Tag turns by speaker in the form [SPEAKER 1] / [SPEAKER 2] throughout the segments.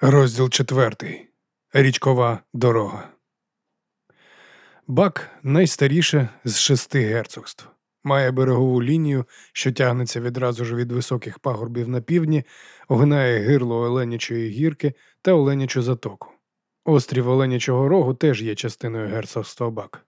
[SPEAKER 1] Розділ четвертий. Річкова дорога. Бак найстаріше з шести герцогств. Має берегову лінію, що тягнеться відразу ж від високих пагорбів на півдні, огинає гирло Оленячої гірки та Оленячу затоку. Острів Оленячого рогу теж є частиною герцогства Бак.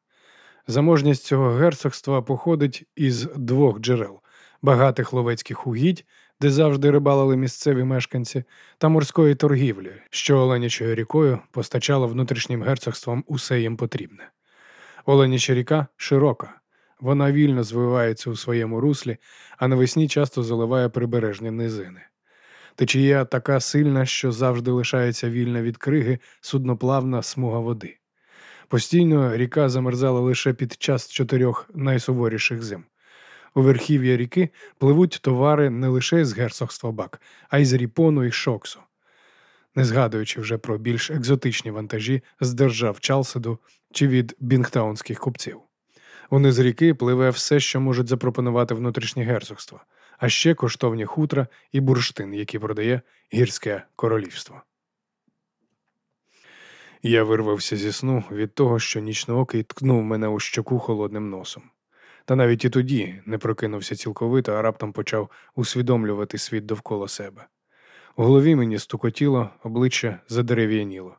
[SPEAKER 1] Заможність цього герцогства походить із двох джерел багатих ловецьких угідь де завжди рибалили місцеві мешканці, та морської торгівлі, що Оленячою рікою постачала внутрішнім герцогствам усе їм потрібне. Оленяча ріка широка, вона вільно звивається у своєму руслі, а навесні часто заливає прибережні низини. Течія така сильна, що завжди лишається вільна від криги судноплавна смуга води. Постійно ріка замерзала лише під час чотирьох найсуворіших зим. У верхів'я ріки пливуть товари не лише з герцогства Бак, а й з Ріпону і Шоксу, не згадуючи вже про більш екзотичні вантажі з держав Чалседу чи від бінгтаунських купців. Униз ріки пливе все, що можуть запропонувати внутрішнє герцогство, а ще коштовні хутра і бурштин, які продає гірське королівство. Я вирвався зі сну від того, що нічноокий ткнув мене у щоку холодним носом. Та навіть і тоді не прокинувся цілковито, а раптом почав усвідомлювати світ довкола себе. У голові мені стукотіло, обличчя задерев'яніло.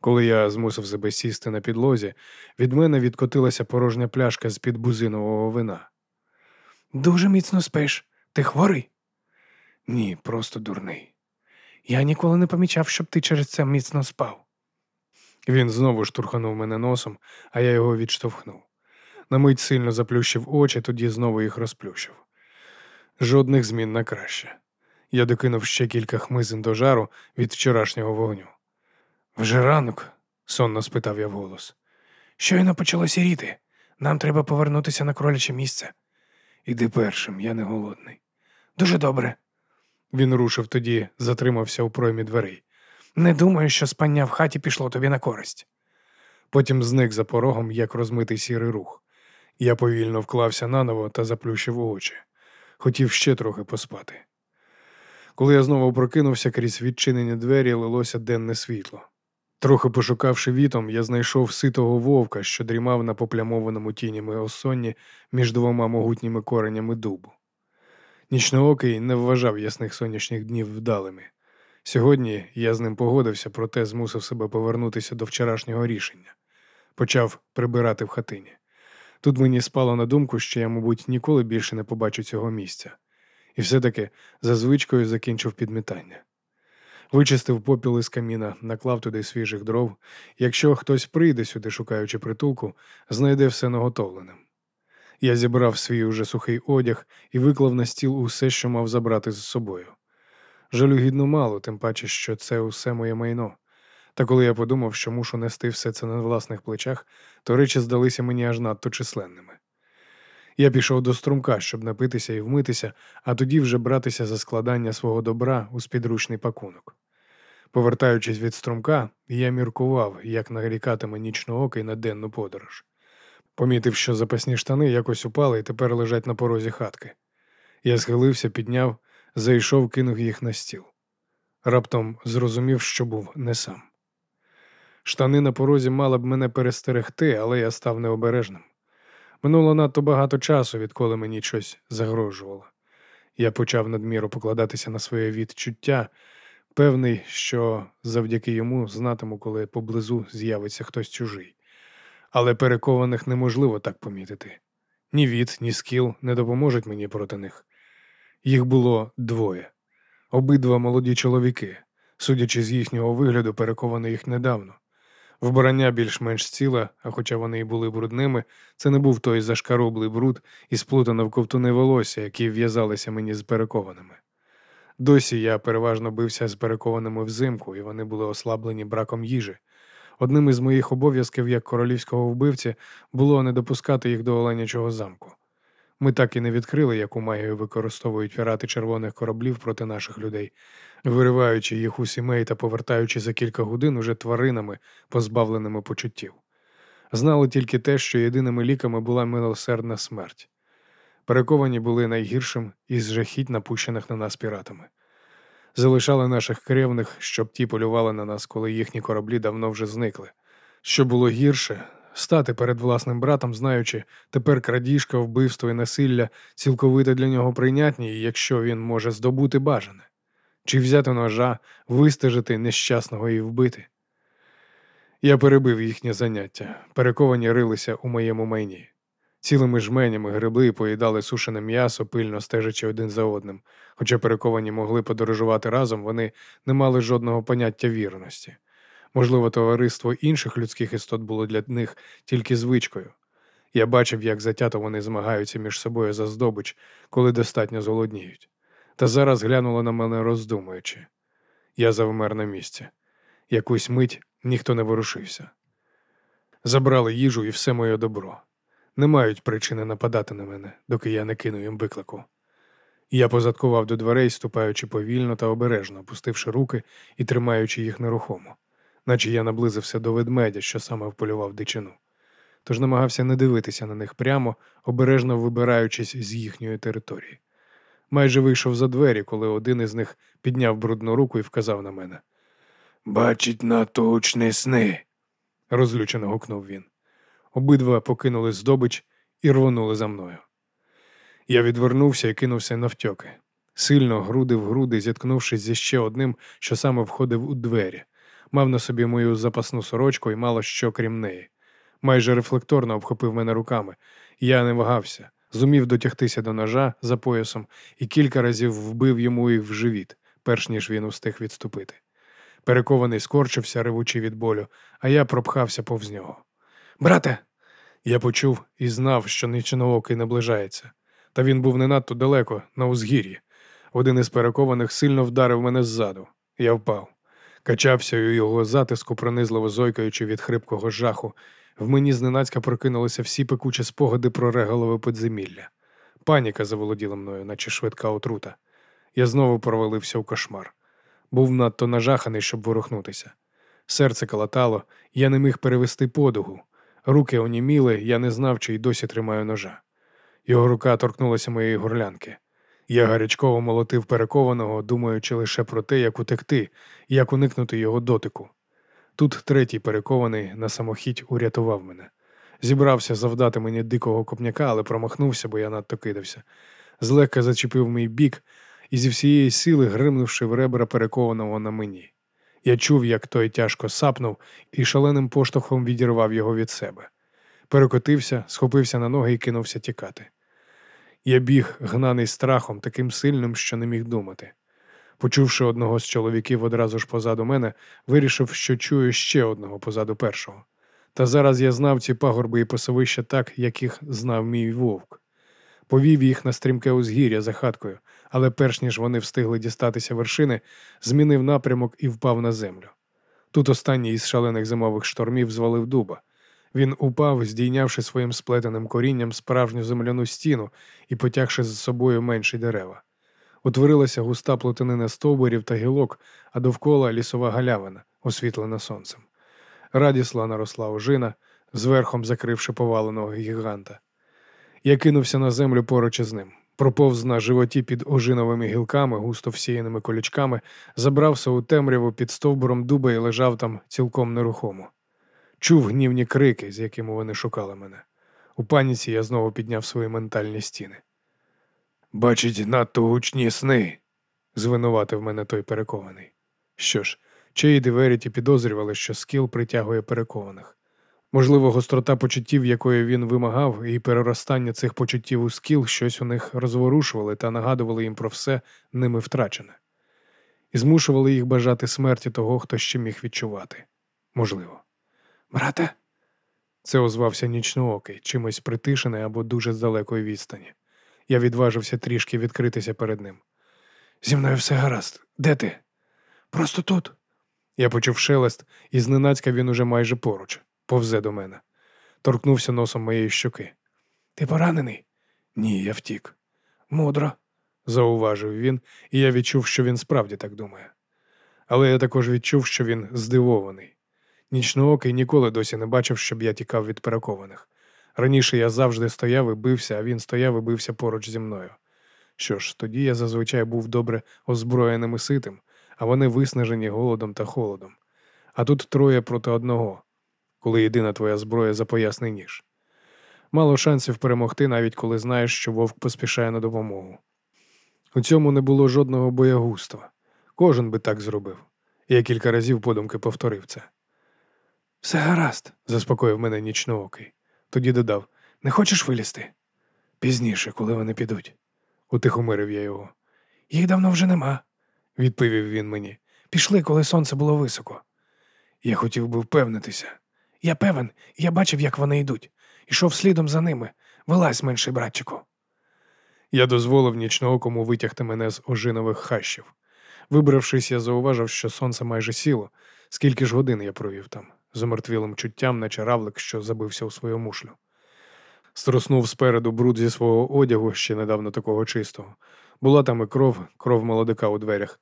[SPEAKER 1] Коли я змусив себе сісти на підлозі, від мене відкотилася порожня пляшка з під бузинового вина. Дуже міцно спиш. Ти хворий? Ні, просто дурний. Я ніколи не помічав, щоб ти через це міцно спав. Він знову штурханув мене носом, а я його відштовхнув на мить сильно заплющив очі, тоді знову їх розплющив. Жодних змін на краще. Я докинув ще кілька хмизин до жару від вчорашнього вогню. Вже ранок? сонно спитав я вголос. Щойно почало сіріти. Нам треба повернутися на кроляче місце. Іди першим, я не голодний. Дуже добре. Він рушив тоді, затримався у проймі дверей. Не думаю, що спання в хаті пішло тобі на користь. Потім зник за порогом, як розмитий сірий рух. Я повільно вклався наново та заплющив очі. Хотів ще трохи поспати. Коли я знову прокинувся, крізь відчинені двері лилося денне світло. Трохи пошукавши вітом, я знайшов ситого вовка, що дрімав на поплямованому тінями осонні між двома могутніми коренями дубу. Нічноокий не вважав ясних сонячних днів вдалими. Сьогодні я з ним погодився, проте змусив себе повернутися до вчорашнього рішення. Почав прибирати в хатині. Тут мені спало на думку, що я, мабуть, ніколи більше не побачу цього місця, і все-таки за звичкою закінчив підмітання. Вичистив попіл із каміна, наклав туди свіжих дров. Якщо хтось прийде сюди, шукаючи притулку, знайде все наготовленим. Я зібрав свій уже сухий одяг і виклав на стіл усе, що мав забрати з собою. Жалюгідно мало, тим паче, що це усе моє майно. Та коли я подумав, що мушу нести все це на власних плечах, то речі здалися мені аж надто численними. Я пішов до струмка, щоб напитися і вмитися, а тоді вже братися за складання свого добра у спідручний пакунок. Повертаючись від струмка, я міркував, як нарікатиме нічноокий на денну подорож. Помітив, що запасні штани якось упали і тепер лежать на порозі хатки. Я схилився, підняв, зайшов, кинув їх на стіл. Раптом зрозумів, що був не сам. Штани на порозі мали б мене перестерегти, але я став необережним. Минуло надто багато часу, відколи мені щось загрожувало. Я почав надміру покладатися на своє відчуття, певний, що завдяки йому знатиму, коли поблизу з'явиться хтось чужий. Але перекованих неможливо так помітити. Ні від, ні скіл не допоможуть мені проти них. Їх було двоє обидва молоді чоловіки, судячи з їхнього вигляду, перекований їх недавно. Вбрання більш-менш ціла, а хоча вони й були брудними, це не був той зашкароблий бруд і сплутане в ковтуни волосся, які в'язалися мені з перекованими. Досі я переважно бився з перекованими взимку, і вони були ослаблені браком їжі. Одним із моїх обов'язків як королівського вбивці було не допускати їх до Оленячого замку. Ми так і не відкрили, яку магію використовують пірати червоних кораблів проти наших людей, вириваючи їх у сімей та повертаючи за кілька годин уже тваринами, позбавленими почуттів. Знали тільки те, що єдиними ліками була милосердна смерть. Перековані були найгіршим із жахіть, напущених на нас піратами. залишали наших кревних, щоб ті полювали на нас, коли їхні кораблі давно вже зникли. Що було гірше, стати перед власним братом, знаючи, тепер крадіжка, вбивство і насилля цілковито для нього прийнятні, якщо він може здобути бажане, чи взяти ножа, вистежити нещасного і вбити. Я перебив їхнє заняття, перековані рилися у моєму майні. Цілими жменями грибли і поїдали сушене м'ясо, пильно стежачи один за одним. Хоча перековані могли подорожувати разом, вони не мали жодного поняття вірності. Можливо, товариство інших людських істот було для них тільки звичкою. Я бачив, як затято вони змагаються між собою за здобич, коли достатньо зголодніють. Та зараз глянула на мене, роздумуючи. Я завмер на місці. Якусь мить ніхто не ворушився. Забрали їжу і все моє добро. Не мають причини нападати на мене, доки я не кину їм виклику. Я позадкував до дверей, ступаючи повільно та обережно, опустивши руки і тримаючи їх нерухомо, наче я наблизився до ведмедя, що саме вполював дичину. Тож намагався не дивитися на них прямо, обережно вибираючись з їхньої території. Майже вийшов за двері, коли один із них підняв брудну руку і вказав на мене. Бачить надто сни, розлючено гукнув він. Обидва покинули здобич і рвонули за мною. Я відвернувся і кинувся навтьоки. Сильно груди в груди, зіткнувшись зі ще одним, що саме входив у двері, мав на собі мою запасну сорочку і мало що крім неї. Майже рефлекторно обхопив мене руками. Я не вагався, зумів дотягтися до ножа за поясом і кілька разів вбив йому їх в живіт, перш ніж він устиг відступити. Перекований скорчився, ревучи від болю, а я пропхався повз нього. Брате. Я почув і знав, що нічноокий наближається. Та він був не надто далеко, на узгір'ї. Один із перекованих сильно вдарив мене ззаду. Я впав. Качався у його затиску, пронизливо зойкаючи від хрипкого жаху. В мені зненацька прокинулися всі пекучі спогади про регалове підземілля. Паніка заволоділа мною, наче швидка отрута. Я знову провалився у кошмар. Був надто нажаханий, щоб ворухнутися. Серце калатало, я не міг перевести подугу. Руки оніміли, я не знав, чи й досі тримаю ножа. Його рука торкнулася моєї горлянки. Я гарячково молотив перекованого, думаючи лише про те, як утекти, як уникнути його дотику. Тут третій перекований на самохідь урятував мене. Зібрався завдати мені дикого копняка, але промахнувся, бо я надто кидався. Злегка зачепив мій бік і зі всієї сили гримнувши в ребра перекованого на мені. Я чув, як той тяжко сапнув і шаленим поштовхом відірвав його від себе. Перекотився, схопився на ноги і кинувся тікати. Я біг, гнаний страхом, таким сильним, що не міг думати. Почувши одного з чоловіків одразу ж позаду мене, вирішив, що чую ще одного позаду першого. Та зараз я знав ці пагорби і пасовища так, як їх знав мій вовк. Повів їх на стрімке узгір'я за хаткою, але перш ніж вони встигли дістатися вершини, змінив напрямок і впав на землю. Тут останній із шалених зимових штормів звалив дуба. Він упав, здійнявши своїм сплетеним корінням справжню земляну стіну і потягши з собою менші дерева. Утворилася густа плотинина стовбурів та гілок, а довкола лісова галявина, освітлена сонцем. Радісла наросла ожина, зверхом закривши поваленого гіганта. Я кинувся на землю поруч із ним, проповз на животі під ожиновими гілками, густо всіяними колючками, забрався у темряву під стовбуром дуба і лежав там цілком нерухомо. Чув гнівні крики, з якими вони шукали мене. У паніці я знову підняв свої ментальні стіни. Бачить надто гучні сни, звинуватив мене той перекований. Що ж, Чейд і Веріті підозрювали, що скіл притягує перекованих. Можливо, гострота почуттів, якої він вимагав, і переростання цих почуттів у скіл щось у них розворушували та нагадували їм про все ними втрачене, і змушували їх бажати смерті того, хто ще міг відчувати. Можливо. Брате, це озвався нічноокий, чимось притишений або дуже з далекої відстані. Я відважився трішки відкритися перед ним. Зі мною все гаразд. Де ти? Просто тут. Я почув шелест, і зненацька він уже майже поруч, повзе до мене. Торкнувся носом моєї щоки. Ти поранений? Ні, я втік. Мудро, зауважив він, і я відчув, що він справді так думає. Але я також відчув, що він здивований. Нічноокий ніколи досі не бачив, щоб я тікав від перекованих. Раніше я завжди стояв і бився, а він стояв і бився поруч зі мною. Що ж, тоді я зазвичай був добре озброєним і ситим, а вони виснажені голодом та холодом. А тут троє проти одного, коли єдина твоя зброя запоясний ніж. Мало шансів перемогти, навіть коли знаєш, що вовк поспішає на допомогу. У цьому не було жодного боягузтва. Кожен би так зробив. Я кілька разів подумки повторив це. Все гаразд, заспокоїв мене нічноокий. Тоді додав Не хочеш вилізти? Пізніше, коли вони підуть, утихомирив я його. Їх давно вже нема, відповів він мені. Пішли, коли сонце було високо. Я хотів би впевнитися. Я певен, я бачив, як вони йдуть. Ішов слідом за ними. Вилазь, менший братчику. Я дозволив нічноокому витягти мене з ожинових хащів. Вибравшись, я зауважив, що сонце майже сіло, скільки ж годин я провів там, з омертвілим чуттям, наче равлик, що забився у свою мушлю. Струснув спереду бруд зі свого одягу, ще недавно такого чистого. Була там і кров, кров молодика у дверях.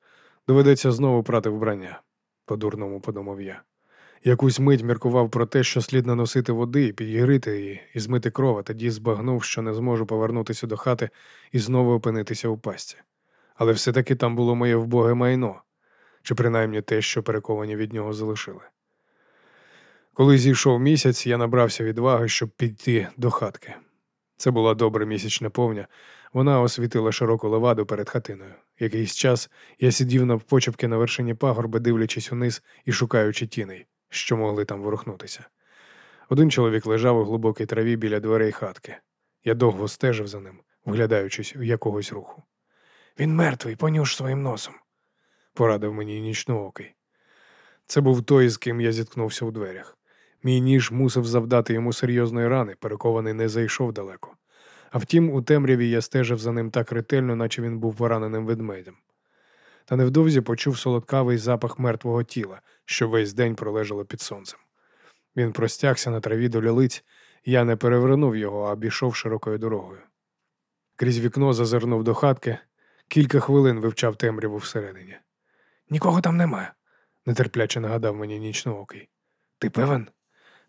[SPEAKER 1] Доведеться знову прати вбрання, по-дурному подумав я. Якусь мить міркував про те, що слід наносити води підігрити її, і змити кров, а тоді збагнув, що не зможу повернутися до хати і знову опинитися у пастці. Але все-таки там було моє вбоге майно, чи принаймні те, що перековані від нього залишили. Коли зійшов місяць, я набрався відваги, щоб піти до хатки. Це була добра місячна повня. Вона освітила широку леваду перед хатиною. Якийсь час я сидів навпочепки на вершині пагорба, дивлячись униз і шукаючи тіней, що могли там ворухнутися. Один чоловік лежав у глибокій траві біля дверей хатки. Я довго стежив за ним, вглядаючись у якогось руху. Він мертвий, понюш своїм носом, порадив мені нічноокий. Це був той, з ким я зіткнувся у дверях. Мій ніж мусив завдати йому серйозної рани, перекований не зайшов далеко. А втім, у темряві я стежив за ним так ретельно, наче він був пораненим ведмедем. Та невдовзі почув солодкавий запах мертвого тіла, що весь день пролежало під сонцем. Він простягся на траві до лялиць, я не перевернув його, а обійшов широкою дорогою. Крізь вікно зазирнув до хатки, кілька хвилин вивчав темряву всередині. Нікого там нема, нетерпляче нагадав мені нічноокий. Ти певен?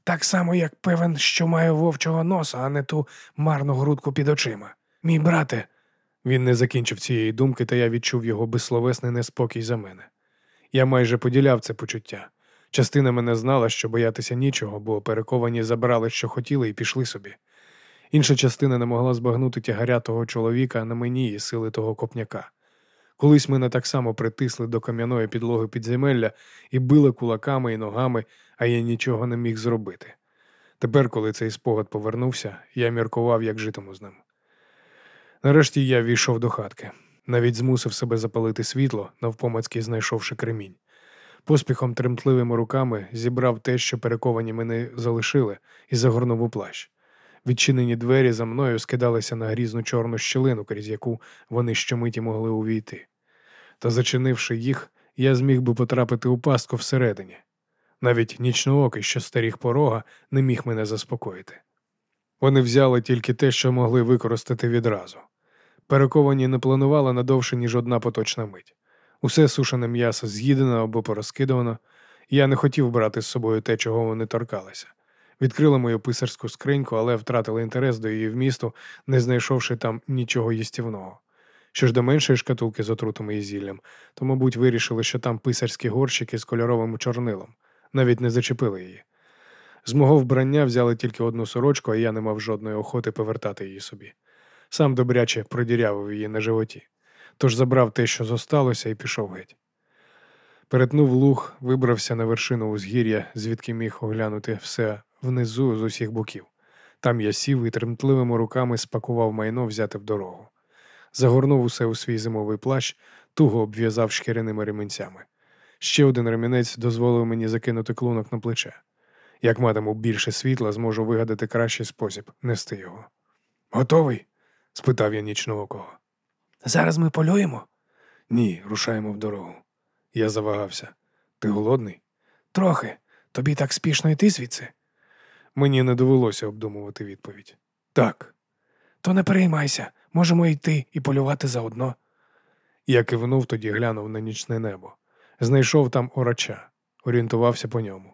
[SPEAKER 1] Так само, як певен, що маю вовчого носа, а не ту марну грудку під очима. Мій брате. Він не закінчив цієї думки, та я відчув його безсловесний неспокій за мене. Я майже поділяв це почуття. Частина мене знала, що боятися нічого, бо перековані забрали, що хотіли, і пішли собі. Інша частина не могла збагнути тягаря того чоловіка на мені і сили того копняка. Колись мене так само притисли до кам'яної підлоги підземелля і били кулаками і ногами, а я нічого не міг зробити. Тепер, коли цей спогад повернувся, я міркував, як житиму з ним. Нарешті я війшов до хатки, навіть змусив себе запалити світло, навпомацьки знайшовши кремінь. Поспіхом тремтливими руками зібрав те, що перековані мене залишили, і загорнув у плащ. Відчинені двері за мною скидалися на грізну чорну щілину, крізь яку вони щомиті могли увійти. Та, зачинивши їх, я зміг би потрапити у пастку всередині. Навіть нічноокий, що старіх порога, не міг мене заспокоїти. Вони взяли тільки те, що могли використати відразу. Перековані не планували надовше, ніж одна поточна мить. Усе сушене м'ясо з'їдено або порозкидувано. Я не хотів брати з собою те, чого вони торкалися. Відкрили мою писарську скриньку, але втратили інтерес до її вмісту, не знайшовши там нічого їстівного. Що ж до меншої шкатулки з отрутами і зіллям, то, мабуть, вирішили, що там писарські горщики з кольоровим чорнилом, навіть не зачепили її. З мого вбрання взяли тільки одну сорочку, а я не мав жодної охоти повертати її собі. Сам добряче продірявив її на животі, тож забрав те, що зосталося, і пішов геть. Перетнув луг, вибрався на вершину узгір'я, звідки міг оглянути все внизу з усіх боків. Там я сів і тремтливими руками спакував майно взяти в дорогу. Загорнув усе у свій зимовий плащ, туго обв'язав шкіряними ремінцями. Ще один ремінець дозволив мені закинути клунок на плече. Як матиму більше світла, зможу вигадати кращий спосіб нести його. Готовий? спитав я нічного кого. Зараз ми полюємо? Ні, рушаємо в дорогу. Я завагався. Ти голодний? Трохи. Тобі так спішно йти звідси? Мені не довелося обдумувати відповідь. Так. То не переймайся, можемо йти і полювати заодно. Я кивнув, тоді глянув на нічне небо. Знайшов там орача, орієнтувався по ньому.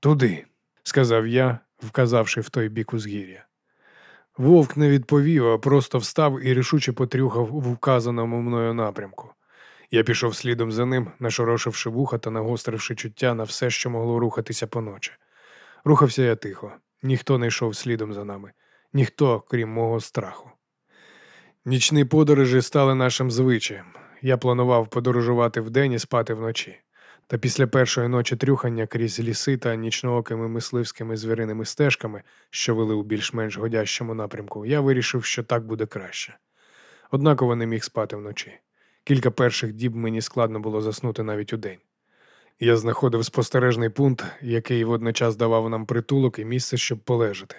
[SPEAKER 1] Туди, сказав я, вказавши в той бік узгір'я. Вовк не відповів, а просто встав і рішуче потрюхав у вказаному мною напрямку. Я пішов слідом за ним, нашорошивши вуха та нагостривши чуття на все, що могло рухатися поночі. Рухався я тихо, ніхто не йшов слідом за нами, ніхто, крім мого страху. Нічні подорожі стали нашим звичаєм. Я планував подорожувати вдень і спати вночі. Та після першої ночі трюхання крізь ліси та нічноокими мисливськими звіриними стежками, що вели у більш-менш годящому напрямку, я вирішив, що так буде краще. Однаково не міг спати вночі. Кілька перших діб мені складно було заснути навіть у день. Я знаходив спостережний пункт, який водночас давав нам притулок і місце, щоб полежати.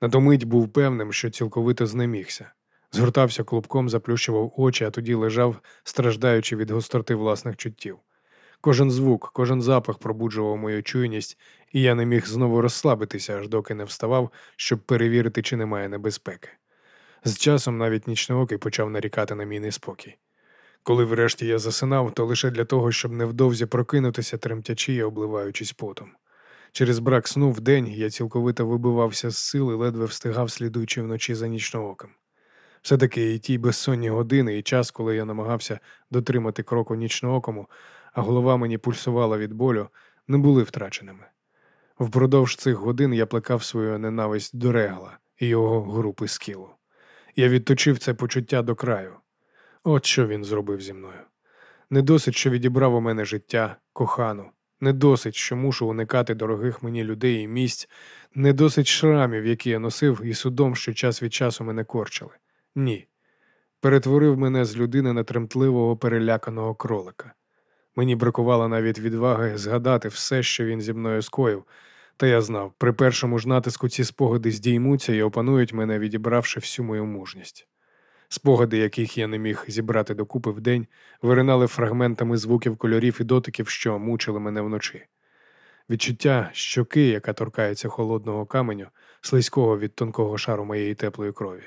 [SPEAKER 1] На мить був певним, що цілковито знемігся. Згортався клубком, заплющував очі, а тоді лежав, страждаючи від гостроти власних чуттів. Кожен звук, кожен запах пробуджував мою чуйність, і я не міг знову розслабитися, аж доки не вставав, щоб перевірити, чи немає небезпеки. З часом навіть нічноокий почав нарікати на мій неспокій. Коли врешті я засинав, то лише для того, щоб невдовзі прокинутися, тремтячи і обливаючись потом. Через брак сну в день я цілковито вибивався з сил і ледве встигав, слідуючи вночі за нічнооком. Все-таки і ті безсонні години, і час, коли я намагався дотримати кроку нічноокому, а голова мені пульсувала від болю, не були втраченими. Впродовж цих годин я плекав свою ненависть до регла і його групи скілу. Я відточив це почуття до краю. От що він зробив зі мною. Не досить, що відібрав у мене життя, кохану, не досить, що мушу уникати дорогих мені людей і місць, не досить шрамів, які я носив, і судом, що час від часу мене корчили. Ні. Перетворив мене з людини на тремтливого переляканого кролика. Мені бракувало навіть відваги згадати все, що він зі мною скоїв, та я знав, при першому ж натиску ці спогади здіймуться і опанують мене, відібравши всю мою мужність. Спогади, яких я не міг зібрати докупи в день, виринали фрагментами звуків кольорів і дотиків, що мучили мене вночі. Відчуття щоки, яка торкається холодного каменю, слизького від тонкого шару моєї теплої крові,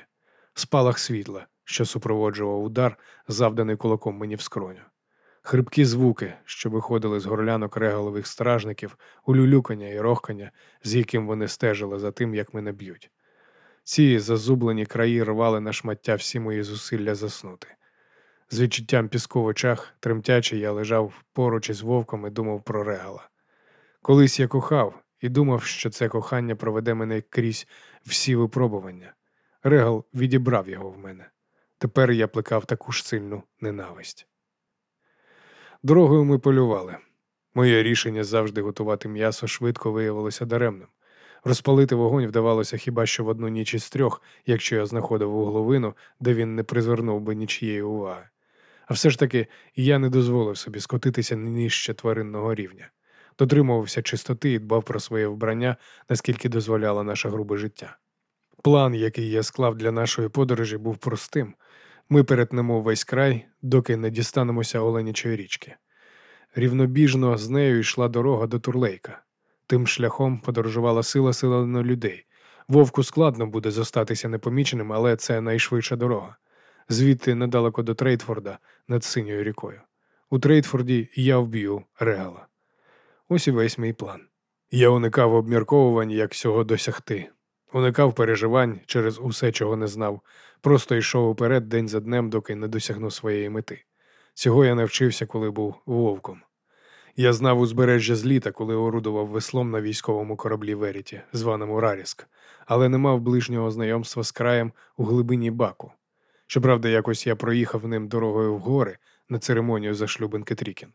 [SPEAKER 1] спалах світла, що супроводжував удар, завданий кулаком мені в скроню хрипкі звуки, що виходили з горлянок регалових стражників, улюлюкання і рохкання, з яким вони стежили за тим, як мене б'ють. Ці зазублені краї рвали на шмаття всі мої зусилля заснути. З відчуттям піску в очах, тремтячи, я лежав поруч із вовком і думав про регала. Колись я кохав і думав, що це кохання проведе мене крізь всі випробування. Регал відібрав його в мене. Тепер я плекав таку ж сильну ненависть. Дорогою ми полювали. Моє рішення завжди готувати м'ясо швидко виявилося даремним. Розпалити вогонь вдавалося хіба що в одну ніч із трьох, якщо я знаходив вугловину, де він не призвернув би нічієї уваги. А все ж таки я не дозволив собі скотитися нижче тваринного рівня, дотримувався чистоти і дбав про своє вбрання, наскільки дозволяло наше грубе життя. План, який я склав для нашої подорожі, був простим ми перетнемо весь край, доки не дістанемося Оленячої річки. Рівнобіжно з нею йшла дорога до Турлейка. Тим шляхом подорожувала сила сила на людей. Вовку складно буде зостатися непоміченим, але це найшвидша дорога. Звідти недалеко до Трейтфорда над синьою рікою. У Трейтфорді я вб'ю регала. Ось і весь мій план. Я уникав обмірковувань, як цього досягти, уникав переживань через усе, чого не знав, просто йшов уперед день за днем, доки не досягнув своєї мети. Цього я навчився, коли був вовком. Я знав узбережжя з літа, коли орудував веслом на військовому кораблі Веріті, званому Раріск, але не мав ближнього знайомства з краєм у глибині баку. Щоправда, якось я проїхав ним дорогою в гори на церемонію за шлюбин Кетрікін.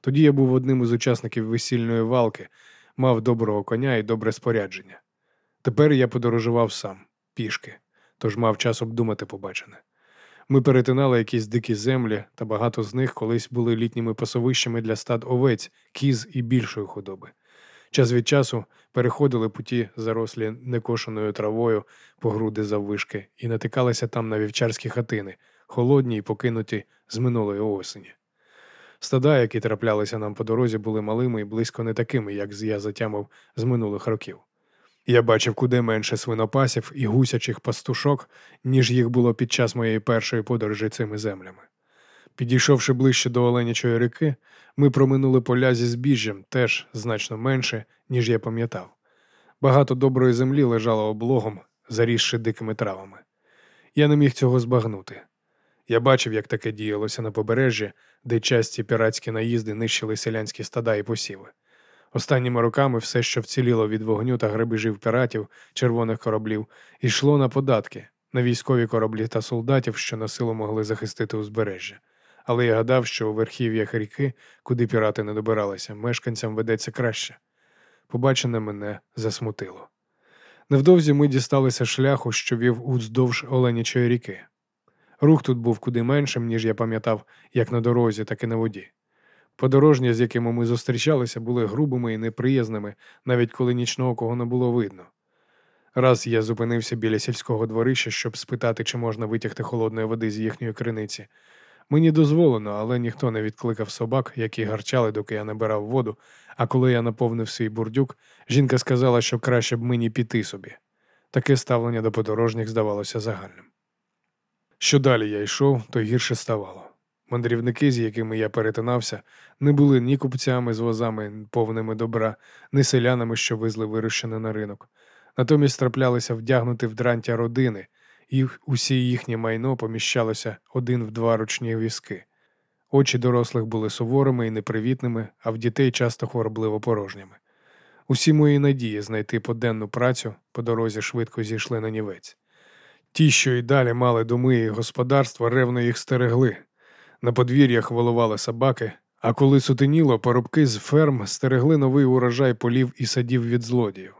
[SPEAKER 1] Тоді я був одним із учасників весільної валки, мав доброго коня і добре спорядження. Тепер я подорожував сам, пішки, тож мав час обдумати побачене. Ми перетинали якісь дикі землі, та багато з них колись були літніми пасовищами для стад овець, кіз і більшої худоби. Час від часу переходили путі, зарослі некошеною травою по груди заввишки, і натикалися там на вівчарські хатини, холодні й покинуті з минулої осені. Стада, які траплялися нам по дорозі, були малими і близько не такими, як я затямив з минулих років. Я бачив куди менше свинопасів і гусячих пастушок, ніж їх було під час моєї першої подорожі цими землями. Підійшовши ближче до Оленячої ріки, ми проминули поля зі збіжжям теж значно менше, ніж я пам'ятав. Багато доброї землі лежало облогом, зарісши дикими травами. Я не міг цього збагнути. Я бачив, як таке діялося на побережжі, де часті піратські наїзди нищили селянські стада і посіви. Останніми роками все, що вціліло від вогню та грабежів піратів, червоних кораблів, йшло на податки, на військові кораблі та солдатів, що на силу могли захистити узбережжя. Але я гадав, що у верхів'ях ріки, куди пірати не добиралися, мешканцям ведеться краще. Побачене мене засмутило. Невдовзі ми дісталися шляху, що вів уздовж Оленячої ріки. Рух тут був куди меншим, ніж я пам'ятав, як на дорозі, так і на воді. Подорожні, з якими ми зустрічалися, були грубими і неприязними, навіть коли нічного кого не було видно. Раз я зупинився біля сільського дворища, щоб спитати, чи можна витягти холодної води з їхньої криниці. Мені дозволено, але ніхто не відкликав собак, які гарчали, доки я набирав воду. А коли я наповнив свій бурдюк, жінка сказала, що краще б мені піти собі. Таке ставлення до подорожніх здавалося загальним. Що далі я йшов, то гірше ставало. Мандрівники, з якими я перетинався, не були ні купцями з возами, повними добра, ні селянами, що везли вирощене на ринок. Натомість траплялися вдягнути в дрантя родини, і усі їхнє майно поміщалося один в два ручні візки. Очі дорослих були суворими і непривітними, а в дітей часто хворобливо порожніми. Усі мої надії знайти поденну працю по дорозі швидко зійшли на нівець. Ті, що й далі мали доми і господарства, ревно їх стерегли. На подвір'ях волували собаки, а коли сутеніло, парубки з ферм стерегли новий урожай полів і садів від злодіїв.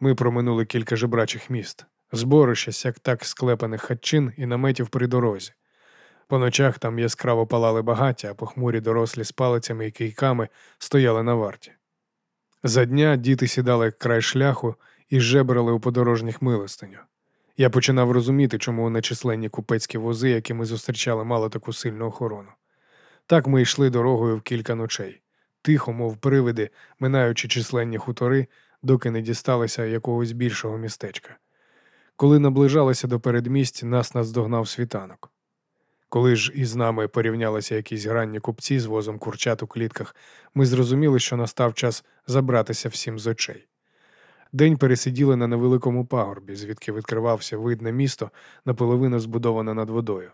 [SPEAKER 1] Ми проминули кілька жебрачих міст, зборище сяк так склепаних хатчин і наметів при дорозі. По ночах там яскраво палали багаття, а похмурі дорослі з палицями і кийками стояли на варті. За дня діти сідали край шляху і жебрали у подорожніх милостиню. Я починав розуміти, чому нечисленні купецькі вози, які ми зустрічали, мали таку сильну охорону. Так ми йшли дорогою в кілька ночей, тихо, мов привиди, минаючи численні хутори, доки не дісталися якогось більшого містечка. Коли наближалися до передмість, нас наздогнав світанок. Коли ж із нами порівнялися якісь гранні купці з возом курчат у клітках, ми зрозуміли, що настав час забратися всім з очей. День пересиділи на невеликому пагорбі, звідки відкривався вид на місто, наполовину збудоване над водою.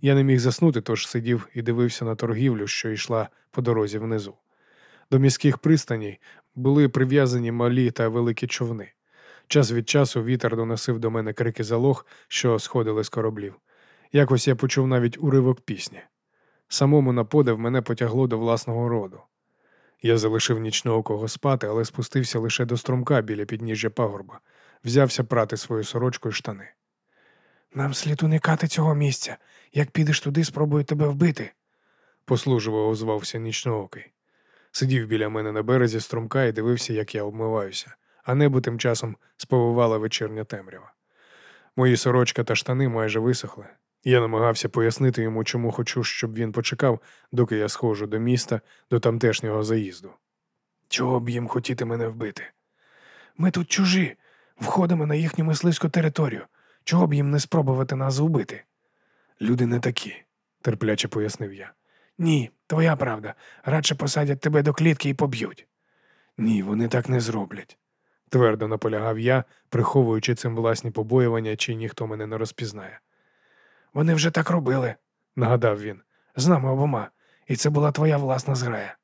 [SPEAKER 1] Я не міг заснути, тож сидів і дивився на торгівлю, що йшла по дорозі внизу. До міських пристаній були прив'язані малі та великі човни. Час від часу вітер доносив до мене крики залог, що сходили з кораблів. Якось я почув навіть уривок пісні. Самому на подив мене потягло до власного роду. Я залишив нічного кого спати, але спустився лише до струмка біля підніжжя пагорба, взявся прати свою сорочку і штани. Нам слід уникати цього місця. Як підеш туди, спробую тебе вбити, послужливо озвався нічноокий. Сидів біля мене на березі струмка і дивився, як я обмиваюся, а небо тим часом сповивала вечірня темрява. Мої сорочка та штани майже висохли. Я намагався пояснити йому, чому хочу, щоб він почекав, доки я схожу до міста, до тамтешнього заїзду. Чого б їм хотіти мене вбити? Ми тут чужі, входимо на їхню мисливську територію. Чого б їм не спробувати нас вбити? Люди не такі, терпляче пояснив я. Ні, твоя правда. Радше посадять тебе до клітки і поб'ють. Ні, вони так не зроблять, твердо наполягав я, приховуючи цим власні побоювання, чи ніхто мене не розпізнає. Вони вже так робили, нагадав він, з нами обома, і це була твоя власна зграя.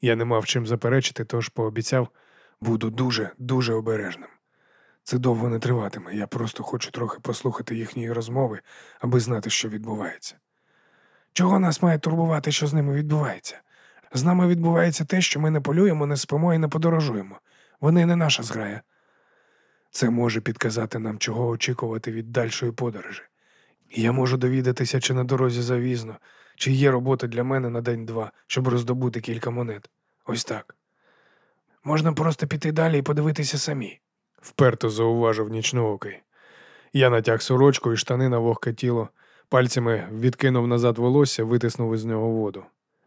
[SPEAKER 1] Я не мав чим заперечити, тож пообіцяв буду дуже, дуже обережним. Це довго не триватиме, я просто хочу трохи послухати їхньої розмови, аби знати, що відбувається. Чого нас має турбувати, що з ними відбувається? З нами відбувається те, що ми не полюємо, не спимо і не подорожуємо. Вони не наша зграя. Це може підказати нам, чого очікувати від дальшої подорожі. Я можу довідатися, чи на дорозі завізно, чи є робота для мене на день-два, щоб роздобути кілька монет. Ось так. Можна просто піти далі і подивитися самі, вперто зауважив нічноокий. Я натяг сорочку і штани на вогке тіло, пальцями відкинув назад волосся, витиснув із нього воду.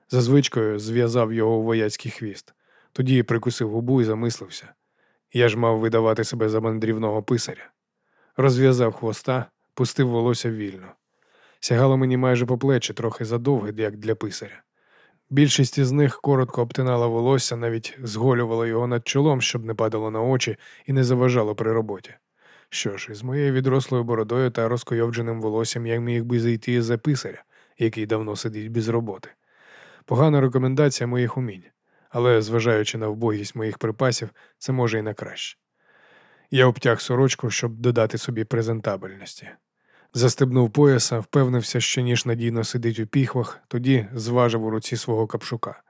[SPEAKER 1] За звичкою зв'язав його у вояцький хвіст, тоді прикусив губу і замислився. Я ж мав видавати себе за мандрівного писаря. Розв'язав хвоста, пустив волосся вільно. Сягало мені майже по плечі, трохи задовге, як для писаря. Більшість із них коротко обтинала волосся, навіть зголювала його над чолом, щоб не падало на очі і не заважало при роботі. Що ж, із моєю відрослою бородою та розкойовдженим волоссям я міг би зайти за писаря, який давно сидить без роботи. Погана рекомендація моїх умінь, але, зважаючи на вбогість моїх припасів, це може і на краще. Я обтяг сорочку, щоб додати собі презентабельності. Застебнув пояса, впевнився, що ніж надійно сидить у піхвах, тоді зважив у руці свого капшука.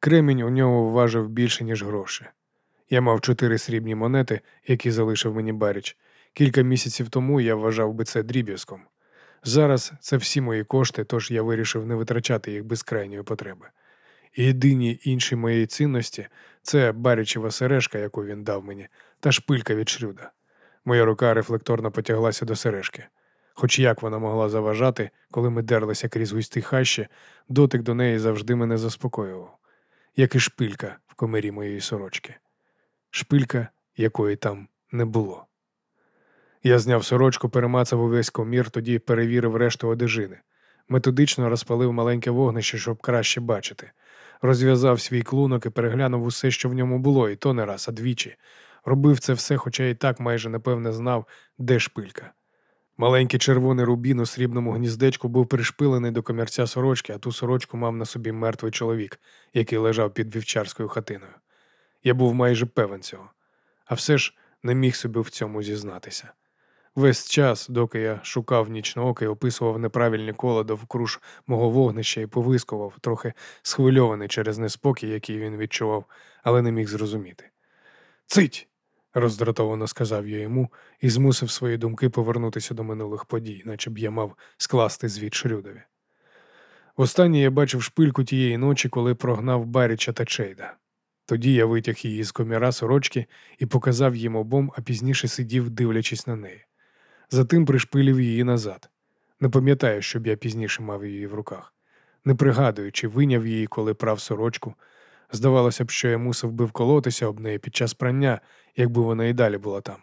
[SPEAKER 1] Кремінь у ньому важив більше, ніж гроші. Я мав чотири срібні монети, які залишив мені баріч. Кілька місяців тому я вважав би це дріб'язком. Зараз це всі мої кошти, тож я вирішив не витрачати їх без крайньої потреби. єдині інші моєї цінності це барічева сережка, яку він дав мені, та шпилька від шрюда. Моя рука рефлекторно потяглася до сережки. Хоч як вона могла заважати, коли ми дерлися крізь густі хащі, дотик до неї завжди мене заспокоював, як і шпилька в комері моєї сорочки, шпилька, якої там не було. Я зняв сорочку, перемацав увесь комір, тоді перевірив решту одежини. Методично розпалив маленьке вогнище, щоб краще бачити. Розв'язав свій клунок і переглянув усе, що в ньому було, і то не раз, а двічі. Робив це все, хоча і так майже напевне знав, де шпилька. Маленький червоний рубін у срібному гніздечку був пришпилений до комірця сорочки, а ту сорочку мав на собі мертвий чоловік, який лежав під вівчарською хатиною. Я був майже певен цього, а все ж не міг собі в цьому зізнатися. Весь час, доки я шукав нічнооки описував неправильні кола довкруж мого вогнища і повискував, трохи схвильований через неспокій, який він відчував, але не міг зрозуміти. Цить! Роздратовано сказав я йому і змусив свої думки повернутися до минулих подій, наче б я мав скласти звіт Шрюдові. Востаннє я бачив шпильку тієї ночі, коли прогнав Баріча та Чейда. Тоді я витяг її з коміра сорочки і показав їм обом, а пізніше сидів, дивлячись на неї. Затим пришпилів її назад. Не пам'ятаю, щоб я пізніше мав її в руках. Не пригадую, чи виняв її, коли прав сорочку. Здавалося б, що я мусив би вколотися об неї під час прання, якби вона і далі була там.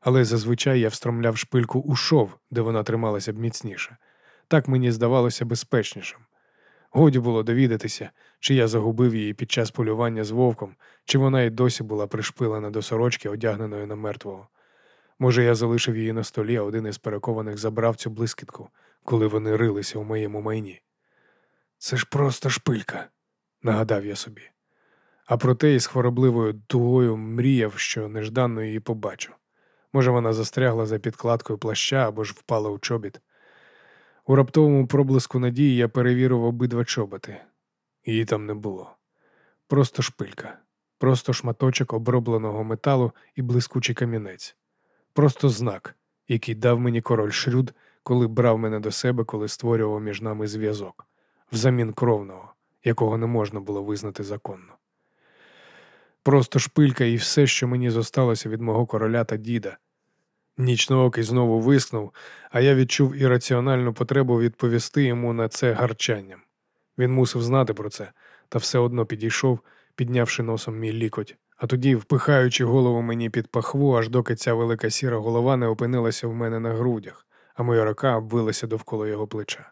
[SPEAKER 1] Але зазвичай я встромляв шпильку у шов, де вона трималася б міцніше. Так мені здавалося безпечнішим. Годі було довідатися, чи я загубив її під час полювання з вовком, чи вона й досі була пришпилена до сорочки, одягненої на мертвого. Може, я залишив її на столі, а один із перекованих забрав цю блискітку, коли вони рилися у моєму майні. Це ж просто шпилька, нагадав я собі. А проте із хворобливою тугою мріяв, що нежданно її побачу. Може, вона застрягла за підкладкою плаща або ж впала у чобіт. У раптовому проблиску надії я перевірив обидва чоботи. Її там не було. Просто шпилька, просто шматочок обробленого металу і блискучий камінець просто знак, який дав мені король Шрюд, коли брав мене до себе, коли створював між нами зв'язок, взамін кровного, якого не можна було визнати законно. Просто шпилька і все, що мені зосталося від мого короля та діда. Нічноокий знову вискнув, а я відчув ірраціональну потребу відповісти йому на це гарчанням. Він мусив знати про це, та все одно підійшов, піднявши носом мій лікоть, а тоді, впихаючи голову мені під пахву, аж доки ця велика сіра голова не опинилася в мене на грудях, а моя рука обвилася довкола його плеча.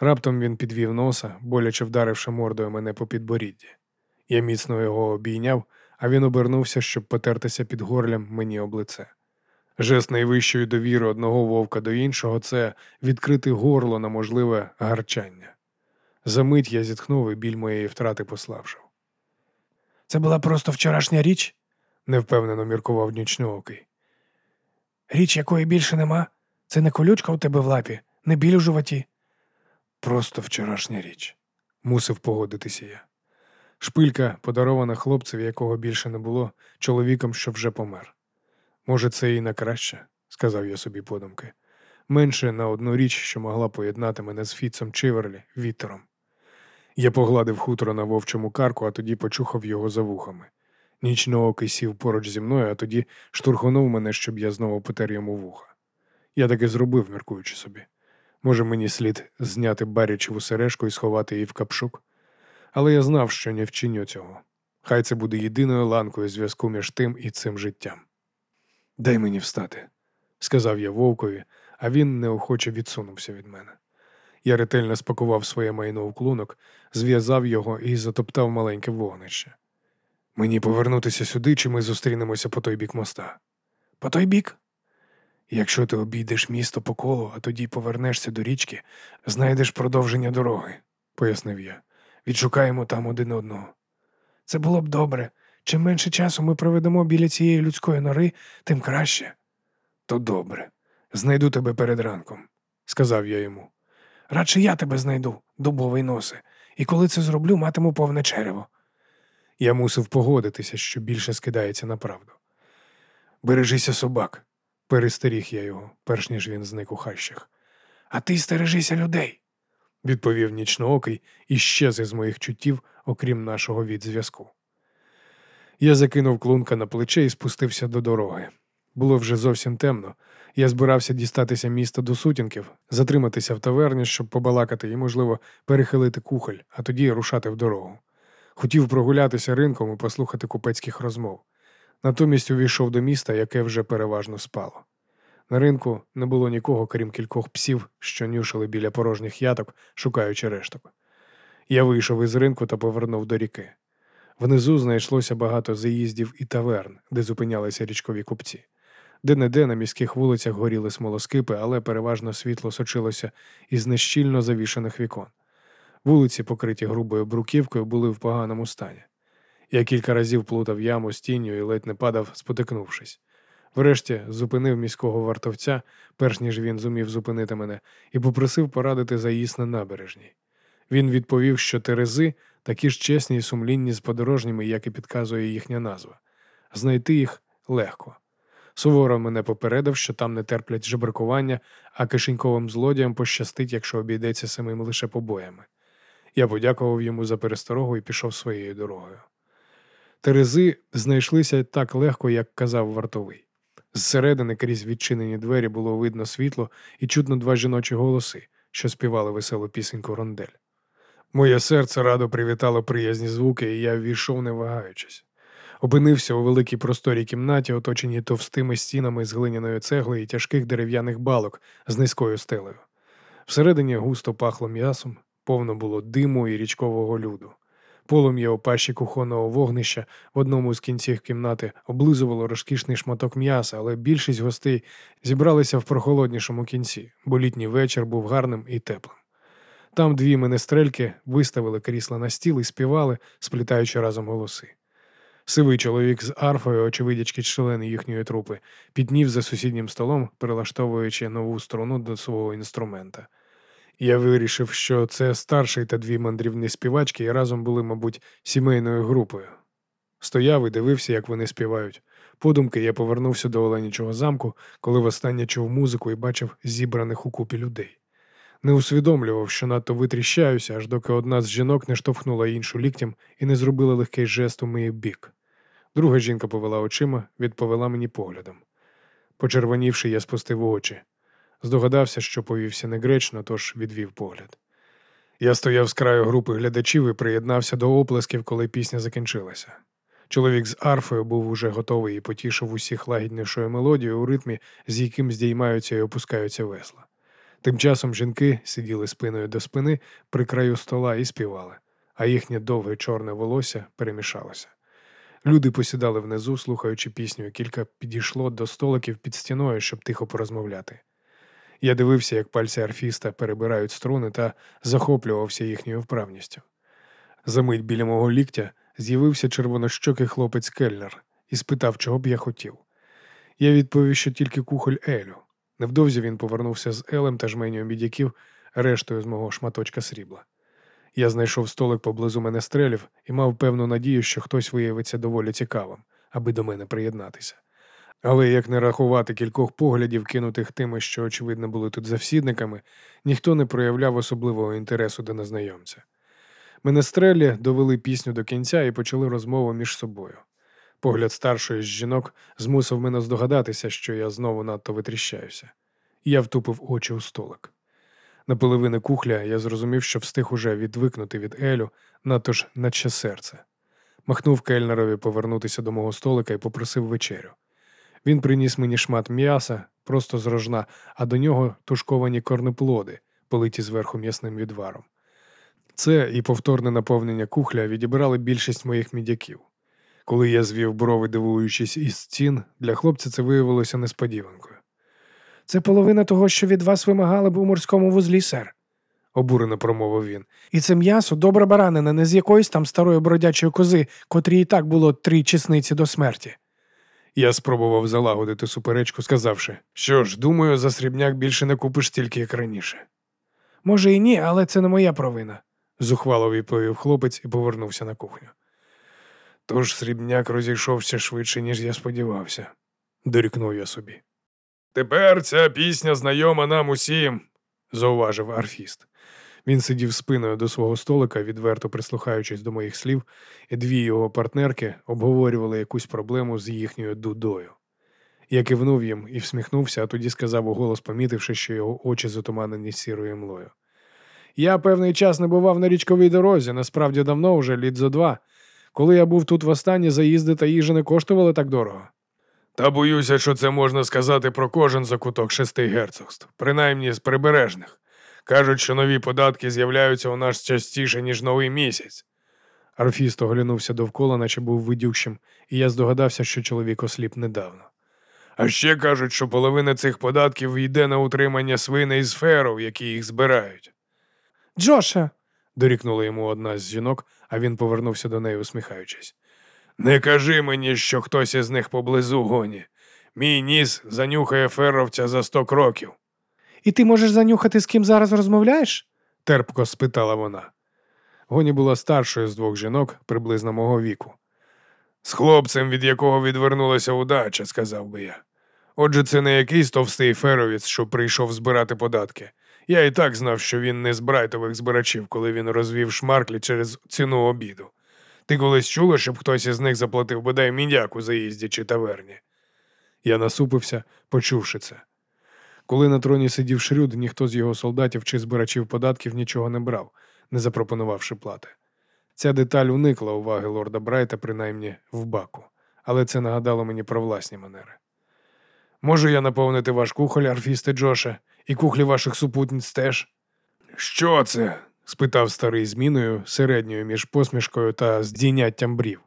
[SPEAKER 1] Раптом він підвів носа, боляче вдаривши мордою мене по підборідді. Я міцно його обійняв, а він обернувся, щоб потертися під горлям мені об лице. Жест найвищої довіри одного вовка до іншого це відкрити горло на можливе гарчання. Замить я зітхнув і біль моєї втрати пославшав. Це була просто вчорашня річ? невпевнено міркував нічноокий. Річ, якої більше нема? Це не колючка у тебе в лапі, не біль у животі. Просто вчорашня річ, мусив погодитися я. Шпилька, подарована хлопцеві, якого більше не було, чоловіком, що вже помер. Може, це і на краще, сказав я собі подумки. Менше на одну річ, що могла поєднати мене з Фіцем Чиверлі, вітером. Я погладив хутро на вовчому карку, а тоді почухав його за вухами. Нічноокий сів поруч зі мною, а тоді штурхонув мене, щоб я знову потер йому вуха. Я таки зробив, міркуючи собі. Може, мені слід зняти барячеву сережку і сховати її в капшук? Але я знав, що не вчиню цього. Хай це буде єдиною ланкою зв'язку між тим і цим життям. Дай мені встати, сказав я вовкові, а він неохоче відсунувся від мене. Я ретельно спакував своє майно в клунок, зв'язав його і затоптав маленьке вогнище. Мені повернутися сюди, чи ми зустрінемося по той бік моста? По той бік? Якщо ти обійдеш місто по колу, а тоді повернешся до річки, знайдеш продовження дороги, пояснив я. Відшукаємо там один одного. Це було б добре. Чим менше часу ми проведемо біля цієї людської нори, тим краще. То добре. Знайду тебе перед ранком, сказав я йому. Радше я тебе знайду, дубовий носе, і коли це зроблю, матиму повне черево. Я мусив погодитися, що більше скидається на правду. Бережися собак, перестеріг я його, перш ніж він зник у хащах. А ти стережися людей, відповів нічноокий і щез із моїх чуттів, окрім нашого відзв'язку. Я закинув клунка на плече і спустився до дороги. Було вже зовсім темно. Я збирався дістатися міста до сутінків, затриматися в таверні, щоб побалакати і, можливо, перехилити кухоль, а тоді рушати в дорогу. Хотів прогулятися ринком і послухати купецьких розмов. Натомість увійшов до міста, яке вже переважно спало. На ринку не було нікого, крім кількох псів, що нюшили біля порожніх яток, шукаючи решток. Я вийшов із ринку та повернув до ріки. Внизу знайшлося багато заїздів і таверн, де зупинялися річкові купці. Де-не-де на міських вулицях горіли смолоскипи, але переважно світло сочилося із нещільно завішаних вікон. Вулиці, покриті грубою бруківкою, були в поганому стані. Я кілька разів плутав яму з тінню і ледь не падав, спотикнувшись. Врешті зупинив міського вартовця, перш ніж він зумів зупинити мене, і попросив порадити заїзд на набережній. Він відповів, що терези такі ж чесні і сумлінні з подорожніми, як і підказує їхня назва. Знайти їх легко. Суворо мене попередив, що там не терплять жебракування, а кишеньковим злодіям пощастить, якщо обійдеться самим лише побоями. Я подякував йому за пересторогу і пішов своєю дорогою. Терези знайшлися так легко, як казав вартовий. Зсередини крізь відчинені двері було видно світло і чутно два жіночі голоси, що співали веселу пісеньку рондель. Моє серце радо привітало приязні звуки, і я ввійшов, не вагаючись. Опинився у великій просторій кімнаті, оточеній товстими стінами з глиняною цегли і тяжких дерев'яних балок з низькою стелею. Всередині густо пахло м'ясом, повно було диму і річкового люду. Полум'я у пащі кухонного вогнища в одному з кінців кімнати облизувало розкішний шматок м'яса, але більшість гостей зібралися в прохолоднішому кінці, бо літній вечір був гарним і теплим. Там дві менестрельки виставили крісла на стіл і співали, сплітаючи разом голоси. Сивий чоловік з арфою, очевидячки члени їхньої трупи, піднів за сусіднім столом, перелаштовуючи нову струну до свого інструмента. Я вирішив, що це старший та дві мандрівні співачки і разом були, мабуть, сімейною групою. Стояв і дивився, як вони співають. Подумки я повернувся до Оленічого замку, коли востаннє чув музику і бачив зібраних у купі людей. Не усвідомлював, що надто витріщаюся, аж доки одна з жінок не штовхнула іншу ліктям і не зробила легкий жест у мій бік. Друга жінка повела очима, відповела мені поглядом. Почервонівши, я спустив очі. Здогадався, що повівся негречно, тож відвів погляд. Я стояв з краю групи глядачів і приєднався до оплесків, коли пісня закінчилася. Чоловік з арфою був уже готовий і потішив усіх лагіднішою мелодією у ритмі, з яким здіймаються і опускаються весла. Тим часом жінки сиділи спиною до спини при краю стола і співали, а їхнє довге чорне волосся перемішалося. Люди посідали внизу, слухаючи пісню, кілька підійшло до столиків під стіною, щоб тихо порозмовляти. Я дивився, як пальці арфіста перебирають струни та захоплювався їхньою вправністю. Замить біля мого ліктя з'явився червонощокий хлопець Кельнер і спитав, чого б я хотів. Я відповів, що тільки кухоль Елю. Невдовзі він повернувся з Елем та жменю мідяків, рештою з мого шматочка срібла. Я знайшов столик поблизу мене стрелів і мав певну надію, що хтось виявиться доволі цікавим, аби до мене приєднатися. Але як не рахувати кількох поглядів, кинутих тими, що, очевидно, були тут завсідниками, ніхто не проявляв особливого інтересу до незнайомця. Менестрелі довели пісню до кінця і почали розмову між собою. Погляд старшої з жінок змусив мене здогадатися, що я знову надто витріщаюся. Я втупив очі у столик. На половини кухля я зрозумів, що встиг уже відвикнути від Елю, надто ж наче серце. Махнув кельнерові повернутися до мого столика і попросив вечерю. Він приніс мені шмат м'яса, просто з рожна, а до нього тушковані корнеплоди, политі зверху м'ясним відваром. Це і повторне наповнення кухля відібрали більшість моїх мідяків. Коли я звів брови, дивуючись із цін, для хлопця це виявилося несподіванкою.
[SPEAKER 2] Це половина того, що від вас вимагали б у морському вузлі, сер, обурено промовив він. І це м'ясо добра баранина, не з якоїсь там старої бродячої кози, котрій і так було три чесниці до смерті.
[SPEAKER 1] Я спробував залагодити суперечку, сказавши, що ж, думаю, за срібняк більше не купиш тільки як раніше.
[SPEAKER 2] Може, і ні, але це не моя провина.
[SPEAKER 1] зухвало відповів хлопець і повернувся на кухню. Тож срібняк розійшовся швидше, ніж я сподівався, дорікнув я собі. Тепер ця пісня знайома нам усім, зауважив арфіст. Він сидів спиною до свого столика, відверто прислухаючись до моїх слів, і дві його партнерки обговорювали якусь проблему з їхньою дудою. Я кивнув їм і всміхнувся, а тоді сказав уголос, помітивши, що його очі затуманені сірою млою. Я певний час не бував на річковій дорозі, насправді давно вже літ зо два. Коли я був тут востаннє, заїзди та їжа не коштували так дорого. Та боюся, що це можна сказати про кожен закуток шести герцогств, принаймні з прибережних. Кажуть, що нові податки з'являються у нас частіше, ніж новий місяць. Арфіст оглянувся довкола, наче був видющим, і я здогадався, що чоловік осліп недавно. А ще кажуть, що половина цих податків йде на утримання свиней з феров, які їх збирають.
[SPEAKER 2] Джоше,
[SPEAKER 1] дорікнула йому одна з жінок, а він повернувся до неї, усміхаючись. Не кажи мені, що хтось із них поблизу гоні. Мій ніс занюхає феровця за сто кроків.
[SPEAKER 2] І ти можеш занюхати, з ким зараз розмовляєш?
[SPEAKER 1] терпко спитала вона. Гоні була старшою з двох жінок, приблизно мого віку. З хлопцем, від якого відвернулася удача, сказав би я. Отже, це не якийсь товстий феровець, що прийшов збирати податки. Я і так знав, що він не з брайтових збирачів, коли він розвів шмарклі через ціну обіду. Ти колись чула, щоб хтось із них заплатив бодай міндяк у заїзді чи таверні? Я насупився, почувши це. Коли на троні сидів Шрюд, ніхто з його солдатів чи збирачів податків нічого не брав, не запропонувавши плати. Ця деталь уникла уваги лорда Брайта, принаймні в баку, але це нагадало мені про власні манери. Можу я наповнити ваш кухоль, арфісте Джоше, і кухлі ваших супутниць теж? Що це? спитав старий зміною, середньою між посмішкою та здійняттям брів.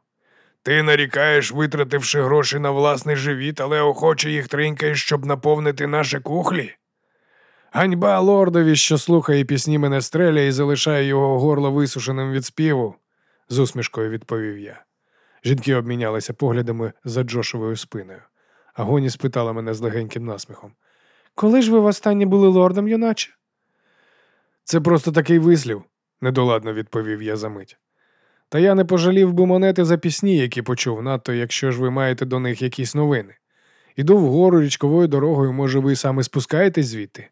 [SPEAKER 1] Ти нарікаєш, витративши гроші на власний живіт, але охоче їх тринькаєш, щоб наповнити наші кухлі? Ганьба лордові, що слухає пісні менестреля і залишає його горло висушеним від співу, з усмішкою відповів я. Жінки обмінялися поглядами за Джошовою спиною, а Гоні спитала мене з легеньким насміхом.
[SPEAKER 2] Коли ж ви востаннє були лордом, юначе?
[SPEAKER 1] Це просто такий вислів, недоладно відповів я за мить. Та я не пожалів би монети за пісні, які почув, надто якщо ж ви маєте до них якісь новини. Іду вгору річковою дорогою, може, ви саме спускаєтесь звідти?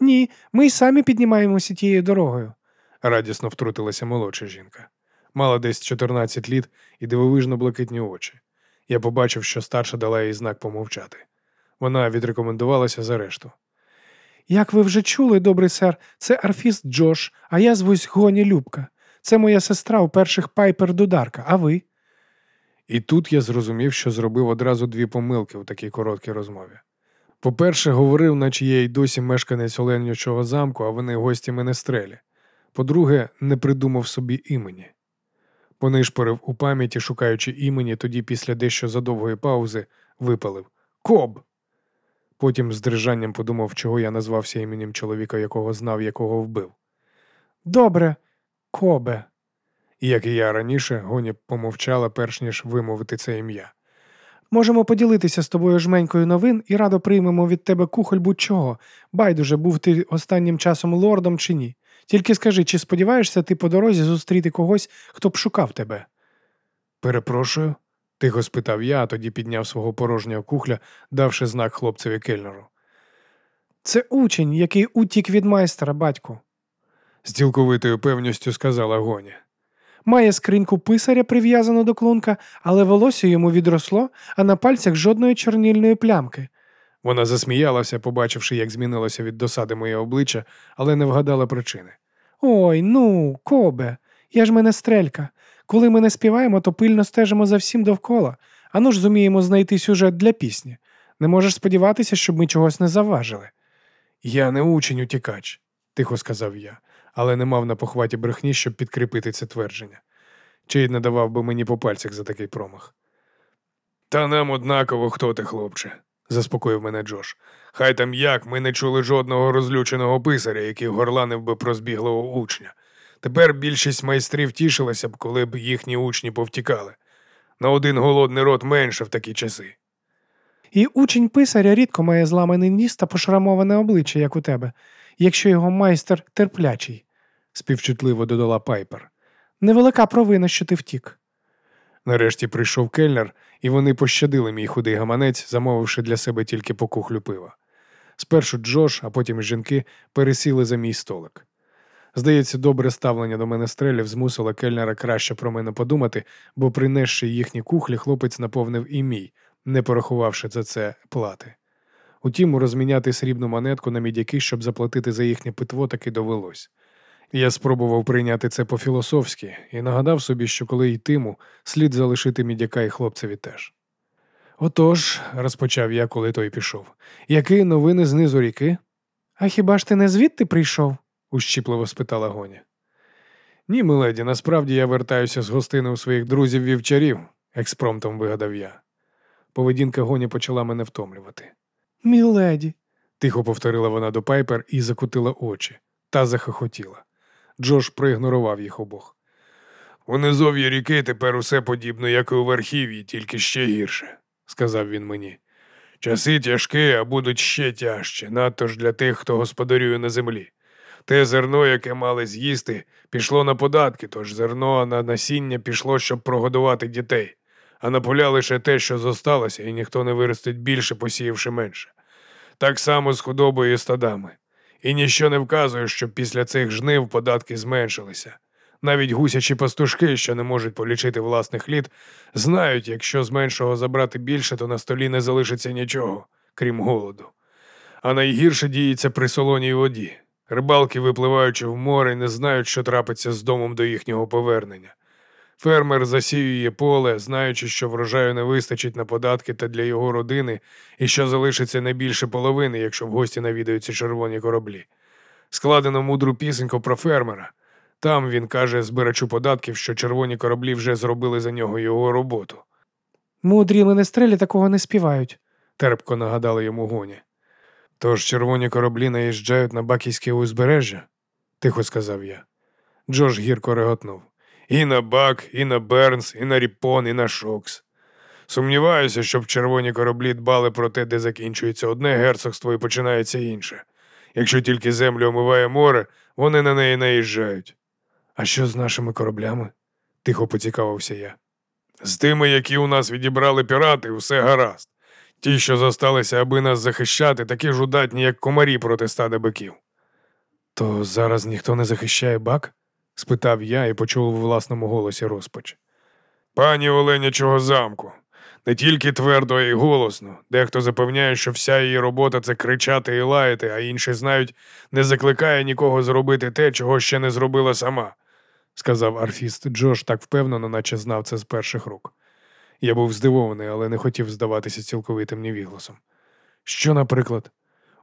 [SPEAKER 2] Ні, ми й самі піднімаємося тією дорогою,
[SPEAKER 1] радісно втрутилася молодша жінка. Мала десь 14 літ і дивовижно блакитні очі. Я побачив, що старша дала їй знак помовчати. Вона відрекомендувалася за решту.
[SPEAKER 2] Як ви вже чули, добрий сер, це арфіст Джош, а я звусь Гоні Любка. Це моя сестра у перших пайпер Дударка, а ви?
[SPEAKER 1] І тут я зрозумів, що зробив одразу дві помилки у такій короткій розмові. По-перше, говорив, наче я й досі мешканець Оленючого замку, а вони гості Менестрелі. По-друге, не придумав собі імені. Понишпорив у пам'яті, шукаючи імені, тоді після дещо задовгої паузи випалив Коб. Потім з дрижанням подумав, чого я назвався іменем чоловіка, якого знав, якого вбив.
[SPEAKER 2] Добре, Кобе.
[SPEAKER 1] Як і я раніше, Гоні помовчала, перш ніж вимовити це ім'я.
[SPEAKER 2] Можемо поділитися з тобою жменькою новин і радо приймемо від тебе кухоль будь-чого. Байдуже, був ти останнім часом лордом чи ні. Тільки скажи, чи сподіваєшся ти по дорозі зустріти когось, хто б шукав тебе?
[SPEAKER 1] Перепрошую, тихо спитав я, а тоді підняв свого порожнього кухля, давши знак хлопцеві кельнеру.
[SPEAKER 2] Це учень, який утік від майстра, батьку,
[SPEAKER 1] з цілковитою певністю сказала Гоня.
[SPEAKER 2] Має скриньку писаря прив'язану до клунка, але волосся йому відросло, а на пальцях жодної чорнільної плямки.
[SPEAKER 1] Вона засміялася, побачивши, як змінилося від досади моє обличчя, але не вгадала причини.
[SPEAKER 2] Ой, ну, кобе, я ж мене стрелька. Коли ми не співаємо, то пильно стежимо за всім довкола, ану ж зуміємо знайти сюжет для пісні. Не можеш сподіватися, щоб ми чогось не заважили.
[SPEAKER 1] Я не учень утікач, тихо сказав я, але не мав на похваті брехні, щоб підкріпити це твердження. Чейд не давав би мені по пальцях за такий промах. Та нам однаково, хто ти, хлопче, заспокоїв мене Джош. Хай там як, ми не чули жодного розлюченого писаря, який горланив би про збіглого учня. Тепер більшість майстрів тішилася б, коли б їхні учні повтікали. На один голодний рот менше в такі часи.
[SPEAKER 2] І учень писаря рідко має зламаний ніс та пошрамоване обличчя, як у тебе, якщо його майстер терплячий,
[SPEAKER 1] співчутливо додала Пайпер.
[SPEAKER 2] Невелика провина, що ти втік.
[SPEAKER 1] Нарешті прийшов кельнер, і вони пощадили мій худий гаманець, замовивши для себе тільки по кухлю пива. Спершу Джош, а потім жінки пересіли за мій столик. Здається, добре ставлення до мене стрелів змусило кельнера краще про мене подумати, бо, принесши їхні кухлі, хлопець наповнив і мій, не порахувавши за це плати. Утім, розміняти срібну монетку на мідяки, щоб заплатити за їхнє питво, таки довелось. Я спробував прийняти це по-філософськи і нагадав собі, що коли йтиму, слід залишити мідяка і хлопцеві теж. Отож, розпочав я, коли той пішов. Які новини знизу ріки?
[SPEAKER 2] А хіба ж ти не звідти прийшов?
[SPEAKER 1] ущіпливо спитала Гоня. Ні, миледі, насправді я вертаюся з гостини у своїх друзів вівчарів, експромтом вигадав я. Поведінка Гоні почала мене втомлювати.
[SPEAKER 2] Міледі,
[SPEAKER 1] тихо повторила вона до Пайпер і закутила очі, та захохотіла. Джош проігнорував їх обох. У низов'ї ріки тепер усе подібно, як і у верхів'ї, тільки ще гірше, сказав він мені. Часи тяжкі, а будуть ще тяжче, надто ж для тих, хто господарює на землі. Те зерно, яке мали з'їсти, пішло на податки, тож зерно на насіння пішло, щоб прогодувати дітей, а на поля лише те, що зосталося, і ніхто не виростить більше, посіявши менше. Так само з худобою і стадами. І ніщо не вказує, що після цих жнив податки зменшилися. Навіть гусячі пастушки, що не можуть полічити власних літ, знають, якщо з меншого забрати більше, то на столі не залишиться нічого, крім голоду. А найгірше діється при солоній воді. Рибалки, випливаючи в море, не знають, що трапиться з домом до їхнього повернення. Фермер засіює поле, знаючи, що врожаю не вистачить на податки та для його родини, і що залишиться не більше половини, якщо в гості навідаються червоні кораблі. Складено мудру пісеньку про фермера. Там він каже збирачу податків, що червоні кораблі вже зробили за нього його роботу.
[SPEAKER 2] Мудрі менестрелі такого не співають,
[SPEAKER 1] терпко нагадали йому гоні. Тож червоні кораблі наїжджають на Бакійське узбережжя, тихо сказав я. Джош гірко реготнув. І на Бак, і на Бернс, і на Ріпон, і на Шокс. Сумніваюся, щоб червоні кораблі дбали про те, де закінчується одне герцогство і починається інше. Якщо тільки землю омиває море, вони на неї наїжджають. А що з нашими кораблями? тихо поцікавився я. З тими, які у нас відібрали пірати, все гаразд. Ті, що зосталися, аби нас захищати, такі ж удатні, як комарі проти стада биків. То зараз ніхто не захищає бак? Спитав я і почув у власному голосі розпач. Пані Оленячого замку. Не тільки твердо, й голосно. Дехто запевняє, що вся її робота це кричати і лаяти, а інші знають, не закликає нікого зробити те, чого ще не зробила сама, сказав арфіст Джош так впевнено, наче знав це з перших рук. Я був здивований, але не хотів здаватися цілковитим невігласом. Що, наприклад,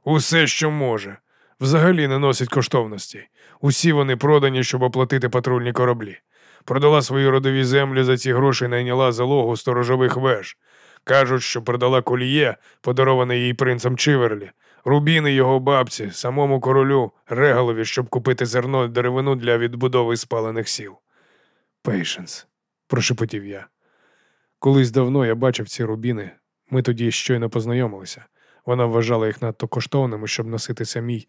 [SPEAKER 1] усе, що може, взагалі не носить коштовності. Усі вони продані, щоб оплатити патрульні кораблі. Продала свої родові землі за ці гроші найняла залогу сторожових веж. Кажуть, що продала коліє, подароване їй принцем Чиверлі, рубіни його бабці, самому королю, регалові, щоб купити зерно і деревину для відбудови спалених сіл. Пейшенс, прошепотів я. Колись давно я бачив ці рубіни, ми тоді щойно познайомилися. Вона вважала їх надто коштовними, щоб носити самій,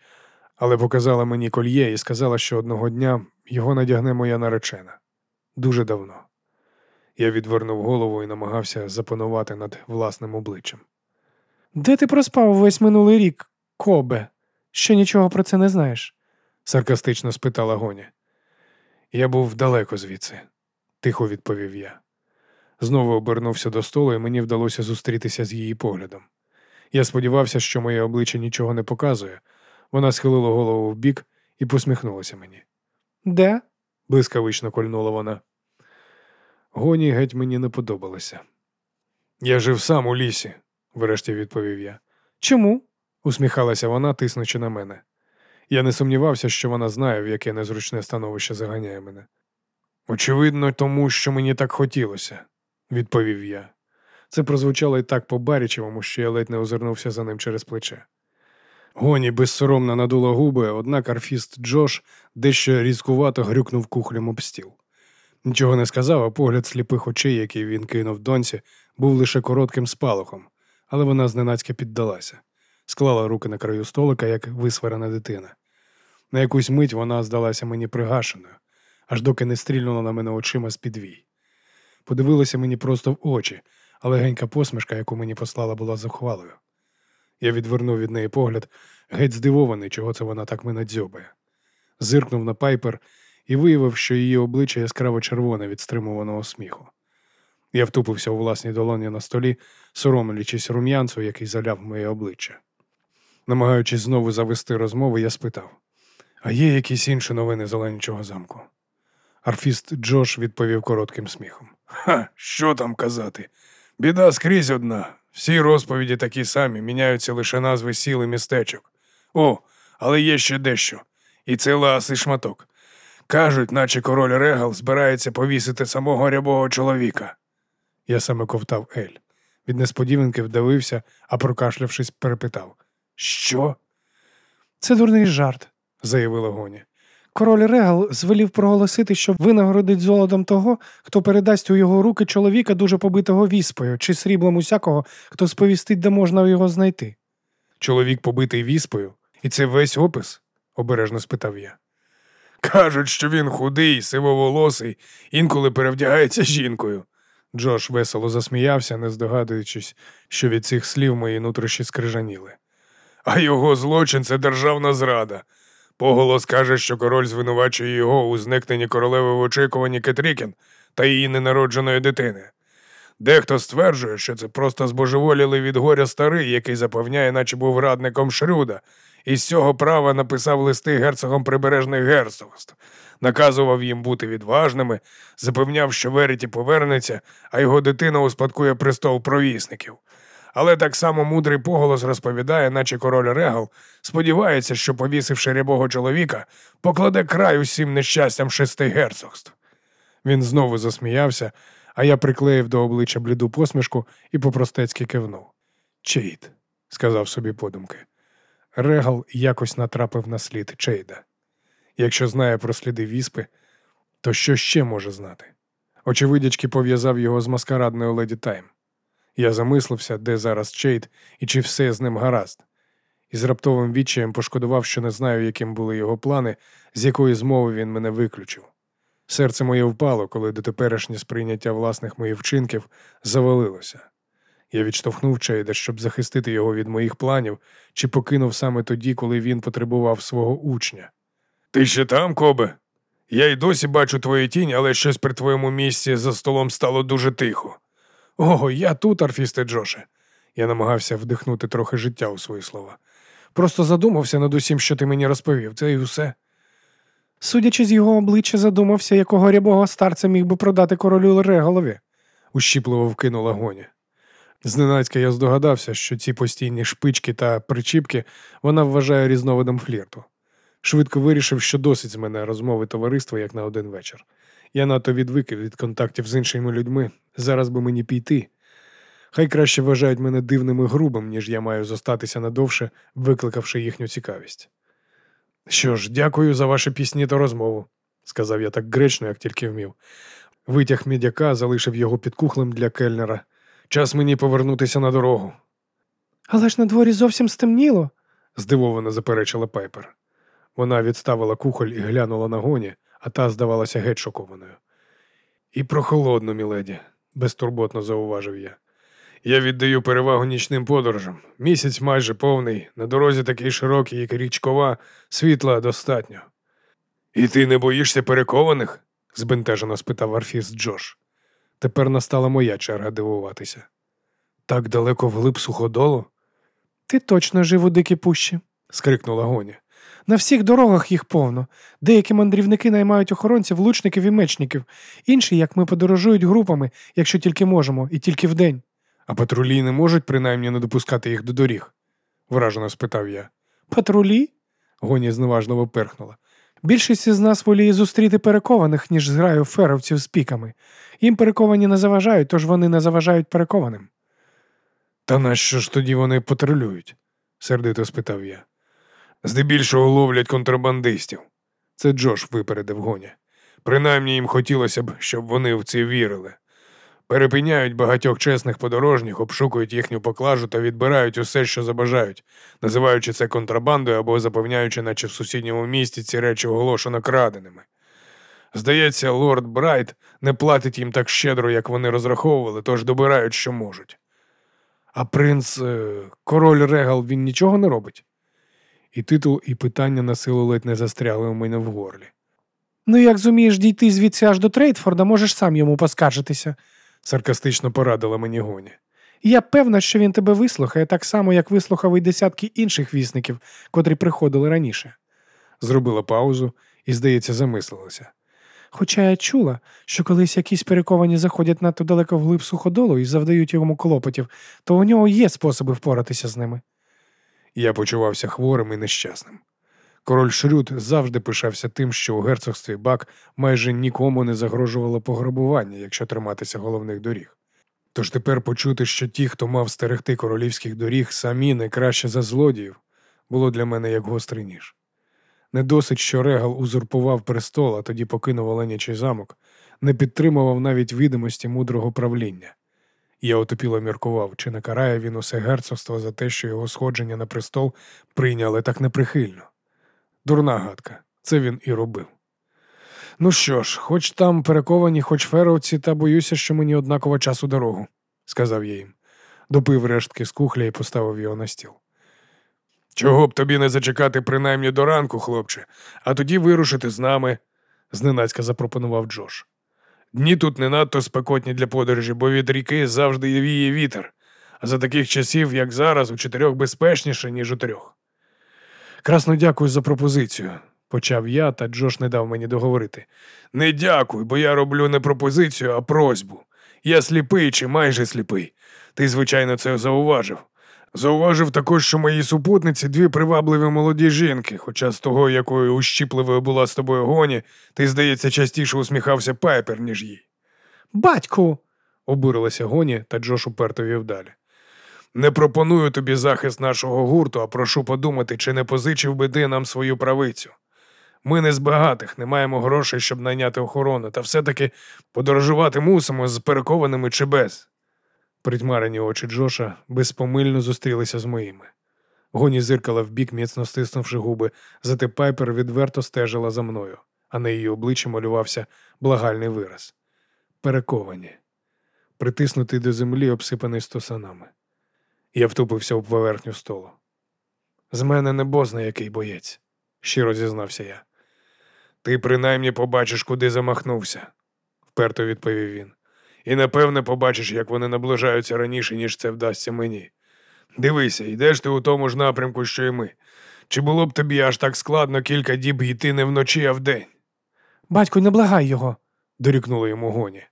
[SPEAKER 1] але показала мені кольє і сказала, що одного дня його надягне моя наречена. Дуже давно. Я відвернув голову і намагався запанувати над власним обличчям.
[SPEAKER 2] Де ти проспав весь минулий рік, Кобе? Що нічого про це не знаєш?
[SPEAKER 1] саркастично спитала Гоня. Я був далеко звідси, тихо відповів я. Знову обернувся до столу, і мені вдалося зустрітися з її поглядом. Я сподівався, що моє обличчя нічого не показує. Вона схилила голову вбік і посміхнулася мені.
[SPEAKER 2] Де?
[SPEAKER 1] блискавично кольнула вона. Гоні геть мені не подобалося. Я жив сам у лісі, врешті відповів я.
[SPEAKER 2] Чому?
[SPEAKER 1] усміхалася вона, тиснучи на мене. Я не сумнівався, що вона знає, в яке незручне становище заганяє мене. Очевидно, тому що мені так хотілося, відповів я. Це прозвучало і так по-барічевому, що я ледь не озирнувся за ним через плече. Гоні безсоромно надула губи, однак арфіст Джош дещо різкувато грюкнув кухлем об стіл. Нічого не сказав, а погляд сліпих очей, який він кинув доньці, був лише коротким спалахом, але вона зненацька піддалася, склала руки на краю столика, як висварена дитина. На якусь мить вона здалася мені пригашеною, аж доки не стрільнула на мене очима з підвій. Подивилася мені просто в очі, легенька посмішка, яку мені послала, була захвалою. Я відвернув від неї погляд, геть здивований, чого це вона так мене дзьобає. Зиркнув на пайпер і виявив, що її обличчя яскраво червоне від стримуваного сміху. Я втупився у власній долоні на столі, соромлячись рум'янцю, який заляв моє обличчя. Намагаючись знову завести розмову, я спитав: А є якісь інші новини з Оленячого замку? Арфіст Джош відповів коротким сміхом. Ха, що там казати? Біда скрізь одна. Всі розповіді такі самі, міняються лише назви сіл і містечок. О, але є ще дещо. І це ласий шматок. Кажуть, наче король Регал збирається повісити самого рябого чоловіка. Я саме ковтав Ель. Від несподіванки вдавився, а прокашлявшись, перепитав Що?
[SPEAKER 2] Це дурний жарт.
[SPEAKER 1] заявила Гоні.
[SPEAKER 2] Король Регал звелів проголосити, що винагородить золотом того, хто передасть у його руки чоловіка, дуже побитого віспою, чи сріблом усякого, хто сповістить, де можна його знайти.
[SPEAKER 1] Чоловік побитий віспою, і це весь опис? обережно спитав я. Кажуть, що він худий, сивоволосий, інколи перевдягається жінкою. Джош весело засміявся, не здогадуючись, що від цих слів мої нутрощі скрижаніли. А його злочин це державна зрада. Поголос каже, що король звинувачує його у зникненні королеви в очікуванні Кетрікін та її ненародженої дитини. Дехто стверджує, що це просто збожеволілий від горя старий, який запевняє, наче був радником Шрюда, і з цього права написав листи герцогам прибережних герцогств, наказував їм бути відважними, запевняв, що Веріті повернеться, а його дитина успадкує престол провісників. Але так само мудрий поголос розповідає, наче король Регал, сподівається, що, повісивши рябого чоловіка, покладе край усім нещастям шести герцогств. Він знову засміявся, а я приклеїв до обличчя бліду посмішку і попростецьки кивнув. Чейд, сказав собі подумки. Регал якось натрапив на слід Чейда. Якщо знає про сліди віспи, то що ще може знати? Очевидячки пов'язав його з маскарадною леді Тайм. Я замислився, де зараз Чейд і чи все з ним гаразд, і з раптовим відчаєм пошкодував, що не знаю, яким були його плани, з якої змови він мене виключив. Серце моє впало, коли дотеперішнє сприйняття власних моїх вчинків завалилося. Я відштовхнув Чейда, щоб захистити його від моїх планів, чи покинув саме тоді, коли він потребував свого учня. Ти ще там, Кобе? Я й досі бачу твою тінь, але щось при твоєму місці за столом стало дуже тихо. Ого, я тут, арфісте Джоше. Я намагався вдихнути трохи життя у свої слова. Просто задумався над усім, що ти мені розповів, це і все.
[SPEAKER 2] Судячи з його обличчя, задумався, якого рябого старця міг би продати королю Реголові.
[SPEAKER 1] ущіпливо вкинула гоня. Зненацька я здогадався, що ці постійні шпички та причіпки вона вважає різновидом флірту. Швидко вирішив, що досить з мене розмови товариства як на один вечір. Я надто відвик від контактів з іншими людьми. Зараз би мені піти. Хай краще вважають мене дивним і грубим, ніж я маю зостатися надовше, викликавши їхню цікавість. Що ж, дякую за ваші пісні та розмову, сказав я так гречно, як тільки вмів. Витяг мідяка, залишив його під кухлем для кельнера. Час мені повернутися на дорогу,
[SPEAKER 2] Але ж на дворі зовсім стемніло.
[SPEAKER 1] здивовано заперечила Пайпер. Вона відставила кухоль і глянула на гоні, а та здавалася геть шокованою. І прохолодно, міледі, безтурботно зауважив я. Я віддаю перевагу нічним подорожам. Місяць майже повний, на дорозі такий широкий, як річкова, світла достатньо. І ти не боїшся перекованих? збентежено спитав арфіст Джош. Тепер настала моя черга дивуватися. Так далеко вглиб суходолу?
[SPEAKER 2] Ти точно жив у дикій пущі.
[SPEAKER 1] скрикнула Гоня.
[SPEAKER 2] На всіх дорогах їх повно. Деякі мандрівники наймають охоронців, лучників і мечників, інші, як ми, подорожують групами, якщо тільки можемо, і тільки вдень.
[SPEAKER 1] А патрулі не можуть принаймні не допускати їх до доріг? вражено спитав я.
[SPEAKER 2] Патрулі?
[SPEAKER 1] Гоні зневажливо перхнула.
[SPEAKER 2] Більшість із нас воліє зустріти перекованих, ніж зграю феровців з піками. Їм перековані не заважають, тож вони не заважають перекованим.
[SPEAKER 1] Та нащо ж тоді вони патрулюють? сердито спитав я. Здебільшого ловлять контрабандистів. Це Джош випередив гоня. Принаймні їм хотілося б, щоб вони в це вірили. Перепиняють багатьох чесних подорожніх, обшукують їхню поклажу та відбирають усе, що забажають, називаючи це контрабандою або запевняючи, наче в сусідньому місті ці речі оголошено краденими. Здається, лорд Брайт не платить їм так щедро, як вони розраховували, тож добирають, що можуть. А принц, е, король Регал, він нічого не робить. І титул, і питання на силу ледь не застрягли у мене в горлі.
[SPEAKER 2] Ну, як зумієш дійти звідси аж до Трейдфорда, можеш сам йому поскаржитися.
[SPEAKER 1] Саркастично порадила мені гоні.
[SPEAKER 2] Я певна, що він тебе вислухає так само, як вислухав і десятки інших вісників, котрі приходили раніше.
[SPEAKER 1] Зробила паузу і, здається, замислилася.
[SPEAKER 2] Хоча я чула, що колись якісь перековані заходять надто далеко вглиб суходолу і завдають йому клопотів, то у нього є способи впоратися з ними.
[SPEAKER 1] Я почувався хворим і нещасним. Король Шрюд завжди пишався тим, що у герцогстві Бак майже нікому не загрожувало пограбування, якщо триматися головних доріг. Тож тепер почути, що ті, хто мав стерегти королівських доріг, самі не краще за злодіїв, було для мене як гострий ніж. Не досить, що Регал узурпував престол, а тоді покинув Оленячий замок, не підтримував навіть відомості мудрого правління. Я отопіло міркував, чи не карає він усе герцогство за те, що його сходження на престол прийняли так неприхильно. Дурна гадка, це він і робив. Ну що ж, хоч там перековані, хоч феровці, та боюся, що мені однаково часу дорогу, сказав я їм. Допив рештки з кухля і поставив його на стіл. Чого б тобі не зачекати принаймні до ранку, хлопче, а тоді вирушити з нами, зненацька запропонував Джош. Дні тут не надто спекотні для подорожі, бо від ріки завжди віє вітер, а за таких часів, як зараз, у чотирьох безпечніше, ніж у трьох. Красно дякую за пропозицію, почав я, та Джош не дав мені договорити. Не дякуй, бо я роблю не пропозицію, а просьбу. Я сліпий чи майже сліпий. Ти, звичайно, це зауважив. Зауважив також, що мої супутниці дві привабливі молоді жінки, хоча з того, якою ущіпливою була з тобою гоні, ти, здається, частіше усміхався Пайпер, ніж їй.
[SPEAKER 2] Батьку.
[SPEAKER 1] обурилася гоні, та Джош уперто вів далі. Не пропоную тобі захист нашого гурту, а прошу подумати, чи не позичив би ти нам свою правицю. Ми не з багатих, не маємо грошей, щоб найняти охорону, та все-таки подорожувати мусимо з перекованими чи без. Притьмарені очі Джоша безпомильно зустрілися з моїми. Гоні зиркала вбік, міцно стиснувши губи, зате Пайпер відверто стежила за мною, а на її обличчі малювався благальний вираз. Перековані, притиснутий до землі, обсипаний стосанами. Я втупився у поверхню столу. З мене не бозна який боєць, щиро зізнався я. Ти принаймні побачиш, куди замахнувся, вперто відповів він. І напевне побачиш, як вони наближаються раніше, ніж це вдасться мені. Дивися, йдеш ти у тому ж напрямку, що й ми. Чи було б тобі аж так складно кілька діб йти не вночі, а вдень?
[SPEAKER 2] Батьку, не благай його.
[SPEAKER 1] дорікнула йому гоні.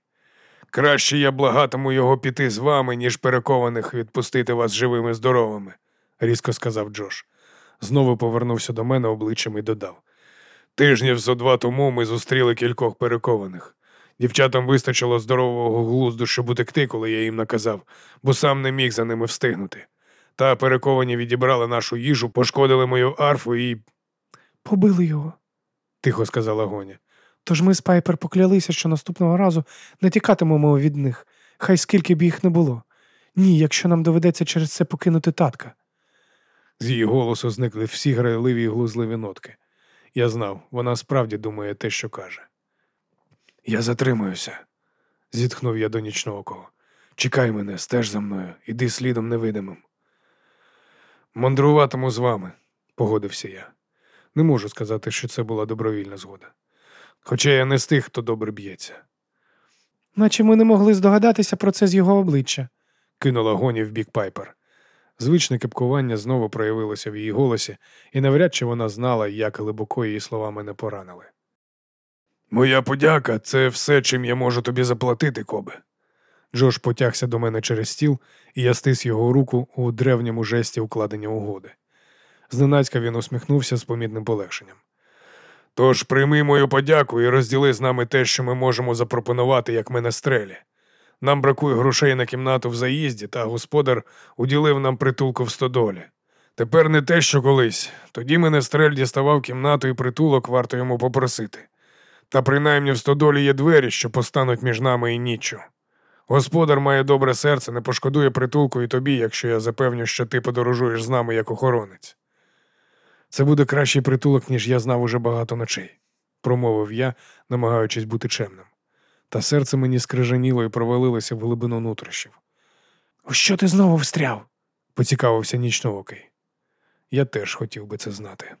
[SPEAKER 1] Краще я благатиму його піти з вами, ніж перекованих відпустити вас живими здоровими, різко сказав Джош. Знову повернувся до мене обличчям і додав. Тижнів зо два тому ми зустріли кількох перекованих. Дівчатам вистачило здорового глузду, щоб утекти, коли я їм наказав, бо сам не міг за ними встигнути. Та перековані відібрали нашу їжу, пошкодили мою арфу і.
[SPEAKER 2] Побили його.
[SPEAKER 1] тихо сказала Гоня.
[SPEAKER 2] Тож ми з Пайпер поклялися, що наступного разу не тікатимемо від них, хай скільки б їх не було. Ні, якщо нам доведеться через це покинути татка.
[SPEAKER 1] З її голосу зникли всі грайливі й глузливі нотки. Я знав, вона справді думає те, що каже. Я затримуюся, зітхнув я до нічного кого. Чекай мене, стеж за мною, іди слідом невидимим. Мандруватиму з вами, погодився я. Не можу сказати, що це була добровільна згода. Хоча я не з тих, хто добре б'ється,
[SPEAKER 2] Наче ми не могли здогадатися про це з його обличчя.
[SPEAKER 1] кинула гоні в бік Пайпер. Звичне кепкування знову проявилося в її голосі, і навряд чи вона знала, як глибоко її слова мене поранили. Моя подяка це все, чим я можу тобі заплатити, Кобе. Джош потягся до мене через стіл, і я стис його руку у древньому жесті укладення угоди. Зненацька він усміхнувся з помітним полегшенням. Тож прийми мою подяку і розділи з нами те, що ми можемо запропонувати, як менестрелі. Нам бракує грошей на кімнату в заїзді, та господар уділив нам притулку в стодолі. Тепер не те, що колись. Тоді мене стрель діставав кімнату і притулок, варто йому попросити. Та принаймні в стодолі є двері, що постануть між нами і ніччю. Господар має добре серце, не пошкодує притулку і тобі, якщо я запевню, що ти подорожуєш з нами як охоронець. Це буде кращий притулок, ніж я знав уже багато ночей, промовив я, намагаючись бути чемним. Та серце мені скрижаніло і провалилося в глибину нутрощів.
[SPEAKER 2] У що ти знову встряв?
[SPEAKER 1] Поцікавився нічноокий. Я теж хотів би це знати.